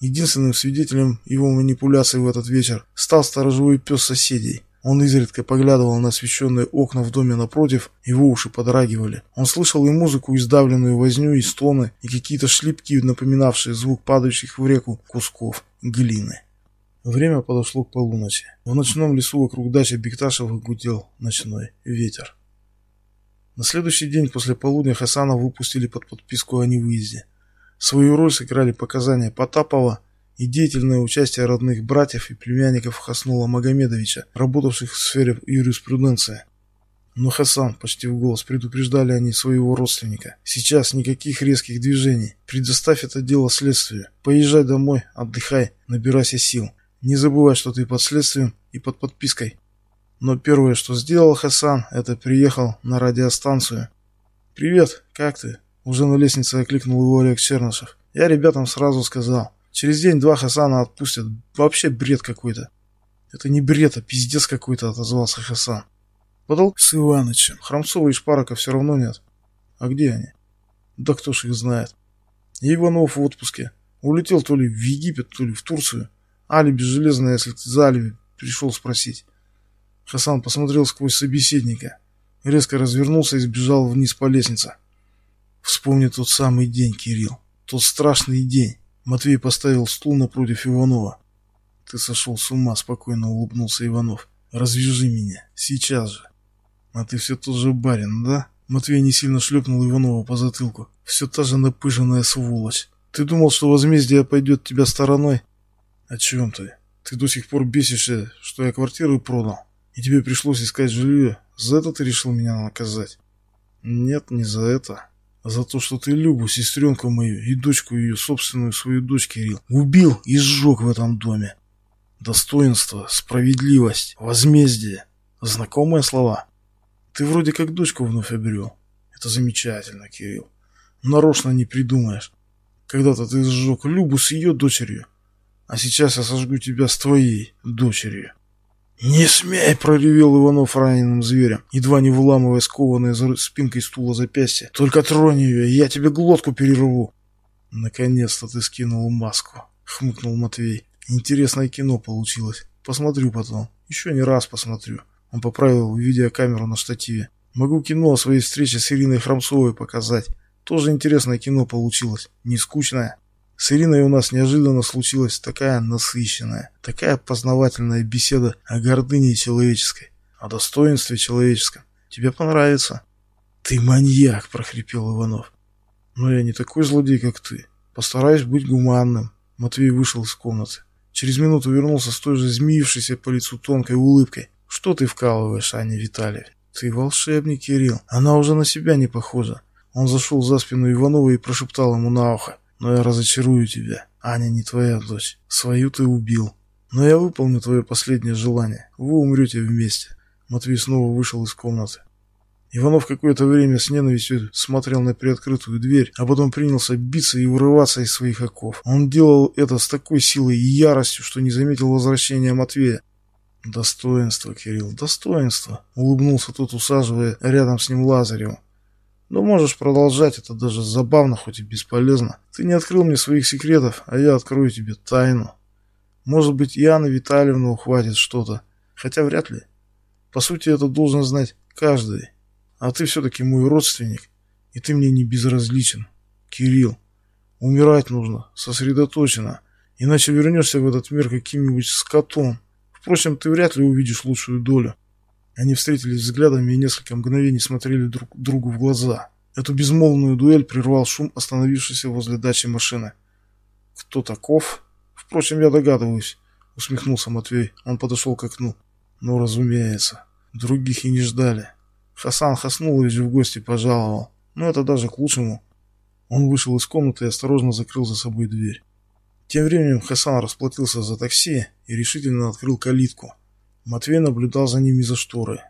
Единственным свидетелем его манипуляций в этот вечер стал сторожевой пес соседей. Он изредка поглядывал на освещенные окна в доме напротив, его уши подрагивали. Он слышал и музыку, и сдавленную возню, и стоны, и какие-то шлепки, напоминавшие звук падающих в реку кусков глины. Время подошло к полуночи. В ночном лесу вокруг дачи Бекташевых гудел ночной ветер. На следующий день после полудня Хасана выпустили под подписку о невыезде. Свою роль сыграли показания Потапова и деятельное участие родных братьев и племянников Хаснула Магомедовича, работавших в сфере юриспруденции. Но Хасан, почти в голос, предупреждали они своего родственника. Сейчас никаких резких движений. Предоставь это дело следствию. Поезжай домой, отдыхай, набирайся сил. Не забывай, что ты под следствием и под подпиской. Но первое, что сделал Хасан, это приехал на радиостанцию. «Привет, как ты?» Уже на лестнице окликнул его Олег Чернышев. Я ребятам сразу сказал. Через день-два Хасана отпустят. Вообще бред какой-то. Это не бред, а пиздец какой-то, отозвался Хасан. Подал с Иванычем. Хромцова и Шпарока все равно нет. А где они? Да кто ж их знает. Иванов в отпуске. Улетел то ли в Египет, то ли в Турцию. Алиби железное, если за алиби пришел спросить. Хасан посмотрел сквозь собеседника. Резко развернулся и сбежал вниз по лестнице. Вспомни тот самый день, Кирилл. Тот страшный день. Матвей поставил стул напротив Иванова. Ты сошел с ума, спокойно улыбнулся Иванов. Развяжи меня. Сейчас же. А ты все тот же барин, да? Матвей не сильно шлепнул Иванова по затылку. Все та же напыженная сволочь. Ты думал, что возмездие пойдет тебя стороной? О чем ты? Ты до сих пор бесишься, что я квартиру продал, и тебе пришлось искать жилье. За это ты решил меня наказать? Нет, не за это. За то, что ты Любу, сестренку мою и дочку ее, собственную свою дочь, Кирилл, убил и сжег в этом доме. Достоинство, справедливость, возмездие. Знакомые слова. Ты вроде как дочку вновь обрел. Это замечательно, Кирилл. Нарочно не придумаешь. Когда-то ты сжег Любу с ее дочерью, а сейчас я сожгу тебя с твоей дочерью. «Не смей!» — проревел Иванов раненым зверем, едва не выламывая скованное за спинкой стула запястье. «Только тронь ее, я тебе глотку перерву!» «Наконец-то ты скинул маску!» — хмыкнул Матвей. «Интересное кино получилось. Посмотрю потом. Еще не раз посмотрю». Он поправил видеокамеру на штативе. «Могу кино о своей встрече с Ириной Храмцовой показать. Тоже интересное кино получилось. Не скучное». С Ириной у нас неожиданно случилась такая насыщенная, такая познавательная беседа о гордыне человеческой, о достоинстве человеческом. Тебе понравится. Ты маньяк, прохрипел Иванов. Но я не такой злодей, как ты. Постараюсь быть гуманным. Матвей вышел из комнаты. Через минуту вернулся с той же змеившейся по лицу тонкой улыбкой. Что ты вкалываешь, Аня Витальевна? Ты волшебник, Кирилл. Она уже на себя не похожа. Он зашел за спину Иванова и прошептал ему на ухо. Но я разочарую тебя. Аня не твоя дочь. Свою ты убил. Но я выполню твое последнее желание. Вы умрете вместе. Матвей снова вышел из комнаты. Иванов какое-то время с ненавистью смотрел на приоткрытую дверь, а потом принялся биться и вырываться из своих оков. Он делал это с такой силой и яростью, что не заметил возвращения Матвея. «Достоинство, Кирилл, достоинство!» — улыбнулся тот, усаживая рядом с ним Лазарева. Но можешь продолжать, это даже забавно, хоть и бесполезно. Ты не открыл мне своих секретов, а я открою тебе тайну. Может быть, Анна Витальевна ухватит что-то, хотя вряд ли. По сути, это должен знать каждый. А ты все-таки мой родственник, и ты мне не безразличен. Кирилл, умирать нужно, сосредоточенно, иначе вернешься в этот мир каким-нибудь скотом. Впрочем, ты вряд ли увидишь лучшую долю. Они встретились взглядами и несколько мгновений смотрели друг другу в глаза. Эту безмолвную дуэль прервал шум остановившейся возле дачи машины. «Кто таков?» «Впрочем, я догадываюсь», — усмехнулся Матвей. Он подошел к окну. «Ну, разумеется. Других и не ждали. Хасан Хаснулович в гости пожаловал. Но это даже к лучшему». Он вышел из комнаты и осторожно закрыл за собой дверь. Тем временем Хасан расплатился за такси и решительно открыл калитку. Матвей наблюдал за ними за шторой.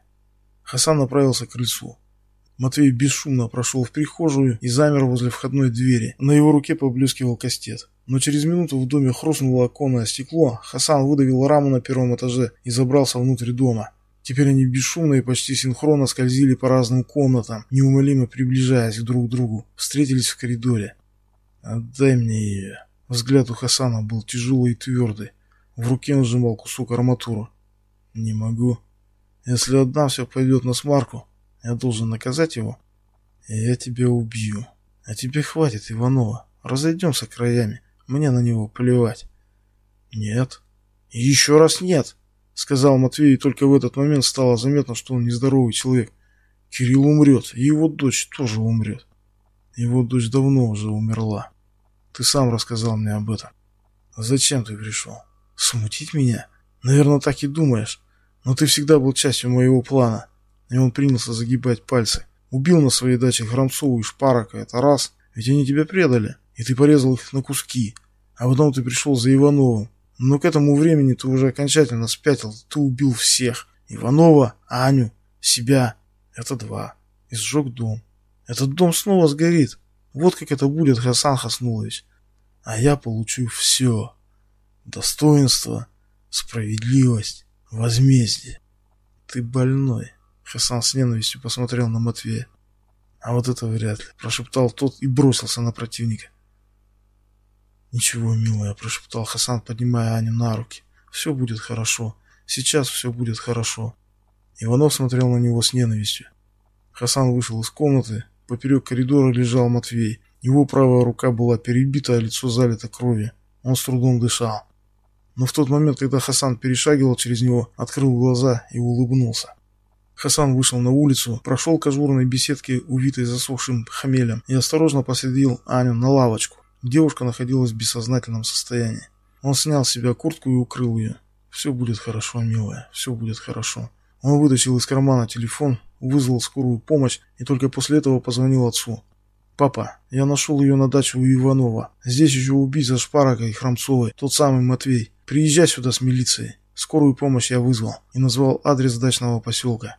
Хасан направился к крыльцу. Матвей бесшумно прошел в прихожую и замер возле входной двери. На его руке поблескивал кастет. Но через минуту в доме хрустнуло оконное стекло, Хасан выдавил раму на первом этаже и забрался внутрь дома. Теперь они бесшумно и почти синхронно скользили по разным комнатам, неумолимо приближаясь друг к другу. Встретились в коридоре. «Отдай мне ее». Взгляд у Хасана был тяжелый и твердый. В руке он сжимал кусок арматуры. «Не могу». Если одна все пойдет на смарку, я должен наказать его, и я тебя убью. А тебе хватит, Иванова. Разойдемся краями. Мне на него плевать. Нет. еще раз нет, сказал Матвей, и только в этот момент стало заметно, что он нездоровый человек. Кирилл умрет, и его дочь тоже умрет. Его дочь давно уже умерла. Ты сам рассказал мне об этом. Зачем ты пришел? Смутить меня? Наверное, так и думаешь. Но ты всегда был частью моего плана. И он принялся загибать пальцы. Убил на своей даче Громцову и Шпарока. Это раз. Ведь они тебя предали. И ты порезал их на куски. А потом ты пришел за Ивановым. Но к этому времени ты уже окончательно спятил. Ты убил всех. Иванова, Аню, себя. Это два. И сжег дом. Этот дом снова сгорит. Вот как это будет, Хасан Хаснулович. А я получу все. Достоинство, справедливость, возмездие. Ты больной. Хасан с ненавистью посмотрел на Матвея. А вот это вряд ли, прошептал тот и бросился на противника. Ничего, милая, прошептал Хасан, поднимая Аню на руки. Все будет хорошо. Сейчас все будет хорошо. Иванов смотрел на него с ненавистью. Хасан вышел из комнаты. Поперек коридора лежал Матвей. Его правая рука была перебита, а лицо залито кровью. Он с трудом дышал. Но в тот момент, когда Хасан перешагивал через него, открыл глаза и улыбнулся. Хасан вышел на улицу, прошел к ажурной беседке, увитой засохшим хмелем, и осторожно посадил Аню на лавочку. Девушка находилась в бессознательном состоянии. Он снял с себя куртку и укрыл ее. «Все будет хорошо, милая, все будет хорошо». Он вытащил из кармана телефон, вызвал скорую помощь и только после этого позвонил отцу. «Папа, я нашел ее на даче у Иванова. Здесь еще убийца Шпарока и Хромцовой, тот самый Матвей. Приезжай сюда с милицией». Скорую помощь я вызвал и назвал адрес дачного поселка.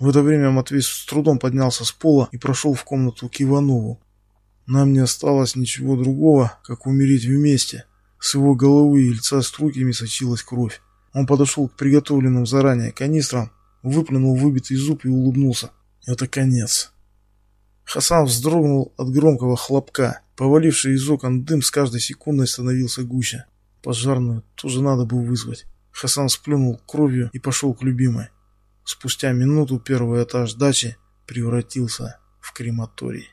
В это время Матвей с трудом поднялся с пола и прошел в комнату к Иванову. Нам не осталось ничего другого, как умереть вместе. С его головы и лица струйками сочилась кровь. Он подошел к приготовленным заранее канистрам, выплюнул выбитый зуб и улыбнулся. Это конец. Хасан вздрогнул от громкого хлопка. Поваливший из окон дым с каждой секундой становился гуще. Пожарную тоже надо было вызвать. Хасан сплюнул кровью и пошел к любимой. Спустя минуту первый этаж дачи превратился в крематорий.